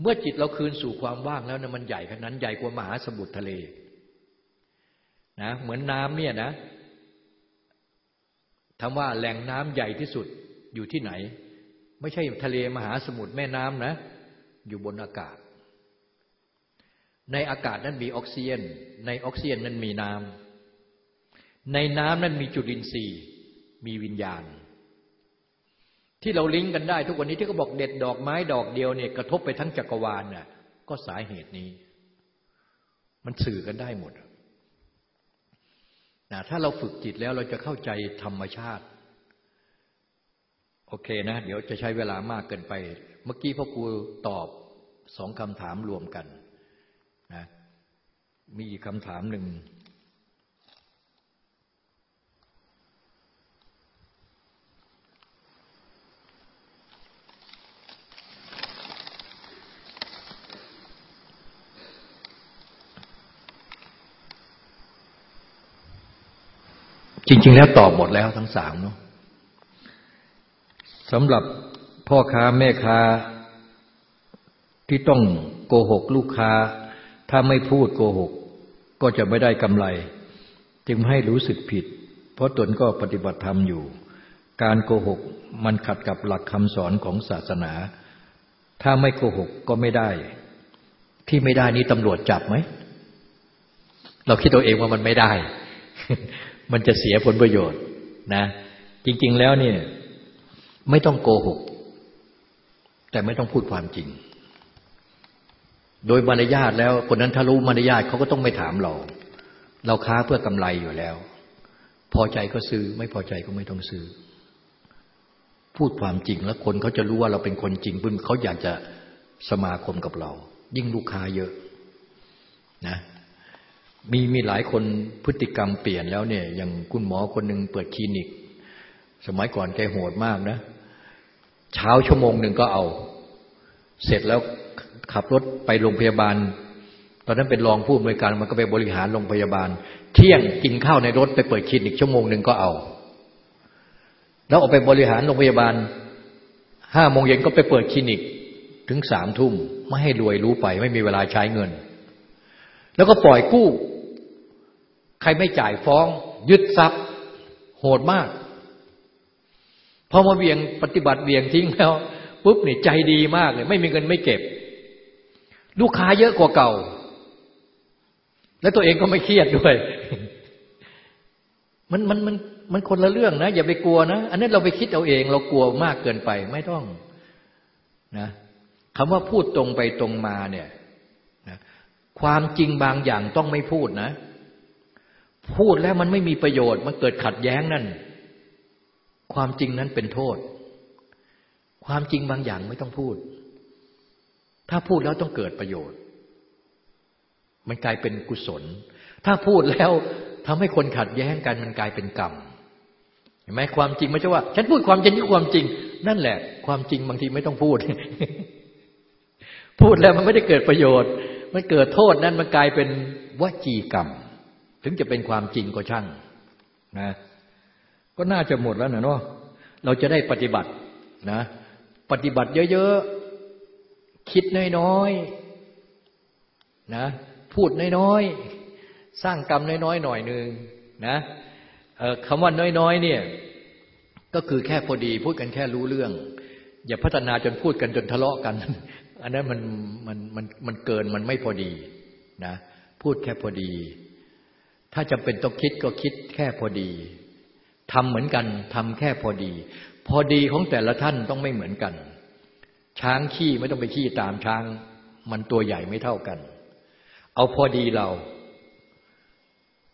เมื่อจิตเราคืนสู่ความว่างแล้วเนี่ยมันใหญ่ขนาดนั้นใหญ่กว่ามหาสมุทรทะเลนะเหมือนน้ำเนี่ยนะถามว่าแหล่งน้ำใหญ่ที่สุดอยู่ที่ไหน ไม่ใช่ทะเลมหาสมุทรแม่น้ำนะ อยู่บนอากาศ ในอากาศนั้นมีออกซิเจน ในออกซิเจนนั้นมีน้ำ ในน้ำนั้นมีจุลินทรีย์ มีวิญญาณ ที่เราลิงก์กันได้ทุกวันนี้ที่เขาบอกเด็ดดอกไม้ดอกเดียวเนี่ยกระทบไปทั้งจักรวาลน่ะ ก็สาเหตุนี้ มันสื่อกันได้หมดนะถ้าเราฝึกจิตแล้วเราจะเข้าใจธรรมชาติ โอเคนะ เดี๋ยวจะใช้เวลามากเกินไป เมื่อกี้พ่อครูตอบสองคำถามรวมกัน มีคำถามหนึ่ง จริง ๆ แล้วตอบหมดแล้วทั้งสามเนาะสำหรับพ่อค้าแม่ค้าที่ต้องโกหกลูกค้า ถ้าไม่พูดโกหก ก็จะไม่ได้กำไร จึงให้รู้สึกผิด เพราะตนก็ปฏิบัติธรรมอยู่ การโกหกมันขัดกับหลักคำสอนของศาสนา ถ้าไม่โกหกก็ไม่ได้ ที่ไม่ได้นี้ตำรวจจับไหม เราคิดตัวเองว่ามันไม่ได้ มันจะเสียผลประโยชน์นะ จริง ๆ แล้วเนี่ยไม่ต้องโกหก แต่ไม่ต้องพูดความจริง โดยมารยาทแล้ว คนนั้นถ้ารู้มารยาทเขาก็ต้องไม่ถามเรา เราค้าเพื่อกำไรอยู่แล้ว พอใจก็ซื้อ ไม่พอใจก็ไม่ต้องซื้อ พูดความจริงแล้วคนเขาจะรู้ว่าเราเป็นคนจริงพึ่งเขาอยากจะสมาคมกับเรา ยิ่งลูกค้าเยอะนะมีมีหลายคนพฤติกรรมเปลี่ยนแล้วเนี่ย อย่างคุณหมอคนหนึ่งเปิดคลินิก สมัยก่อนแกโหดมากนะ เช้าชั่วโมงหนึ่งก็เอา เสร็จแล้ว ขับรถไปโรงพยาบาล ตอนนั้นเป็นรองผู้อำนวยการมันก็ไปบริหารโรงพยาบาล เที่ยงกินข้าวในรถไปเปิดคลินิกชั่วโมงหนึ่งก็เอา แล้วออกไปบริหารโรงพยาบาลห้าโมงเย็นก็ไปเปิดคลินิกถึงสามทุ่มไม่ให้รวยรู้ไปไม่มีเวลาใช้เงิน แล้วก็ปล่อยกู้ ใครไม่จ่ายฟ้อง ยึดทรัพย์ โหดมากพอมาเวียงปฏิบัติเวียงทิ้งแล้วปุ๊บนี่ใจดีมากเลย ไม่มีเงินไม่เก็บ ลูกค้าเยอะกว่าเก่า แล้วตัวเองก็ไม่เครียดด้วย มันมันมันมันคนละเรื่องนะ อย่าไปกลัวนะ อันนี้เราไปคิดเอาเอง เรากลัวมากเกินไป ไม่ต้องนะคำว่าพูดตรงไปตรงมาเนี่ยนะความจริงบางอย่างต้องไม่พูดนะ พูดแล้วมันไม่มีประโยชน์ มันเกิดขัดแย้งนั่น ความจริงนั้นเป็นโทษ ความจริงบางอย่างไม่ต้องพูด ถ้าพูดแล้วต้องเกิดประโยชน์ มันกลายเป็นกุศล ถ้าพูดแล้วทำให้คนขัดแย้งกันมันกลายเป็นกรรมเห็นไหมความจริงไม่ใช่ว่า ฉันพูดความจริงที่ความจริง นั่นแหละ ความจริงบางทีไม่ต้องพูด พูดแล้วมันไม่ได้เกิดประโยชน์ มันเกิดโทษนั้นมันกลายเป็นวจีกรรม ถึงจะเป็นความจริงก็ช่างนะก็น่าจะหมดแล้วนะเนาะเราจะได้ปฏิบัตินะ ปฏิบัติเยอะ คิดน้อยๆนะ พูดน้อยๆ สร้างกรรมน้อยๆ หน่อยหนึ่งนะคำว่าน้อยๆ เนี่ย ก็คือแค่พอดี พูดกันแค่รู้เรื่อง อย่าพัฒนาจนพูดกันจนทะเลาะกัน อันนั้นมันมันมันมันเกินมันไม่พอดีนะ พูดแค่พอดี ถ้าจำเป็นต้องคิดก็คิดแค่พอดีทำเหมือนกันทำแค่พอดี พอดีของแต่ละท่านต้องไม่เหมือนกัน ช้างขี้ไม่ต้องไปขี้ตามช้าง มันตัวใหญ่ไม่เท่ากัน เอาพอดีเรา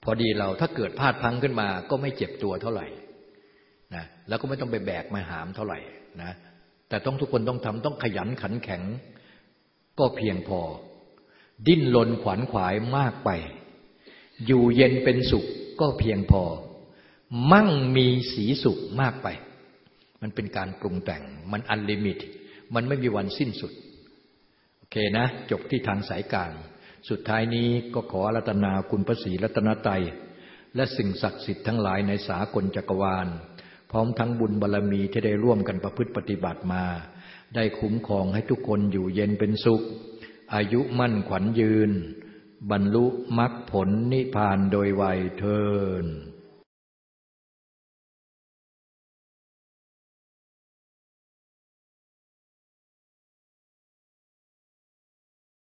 พอดีเราถ้าเกิดพลาดพังขึ้นมา ก็ไม่เจ็บตัวเท่าไหร่นะแล้วก็ไม่ต้องไปแบกมาหามเท่าไหร่นะแต่ต้องทุกคนต้องทำต้องขยันขันแข็ง ก็เพียงพอ ดิ้นรนขวัญขวายมากไป อยู่เย็นเป็นสุขก็เพียงพอ มั่งมีสีสุขมากไป มันเป็นการปรุงแต่งมัน unlimit มันไม่มีวันสิ้นสุด โอเคนะ จบที่ทางสายกลาง สุดท้ายนี้ก็ขอรัตนาคุณพระศรีรัตนตรัยและสิ่งศักดิ์สิทธิ์ทั้งหลายในสากลจักรวาล พร้อมทั้งบุญบารมีที่ได้ร่วมกันประพฤติปฏิบัติมา ได้คุ้มครองให้ทุกคนอยู่เย็นเป็นสุข อายุมั่นขวัญยืน บรรลุมรรคผลนิพพานโดยไวยเทิน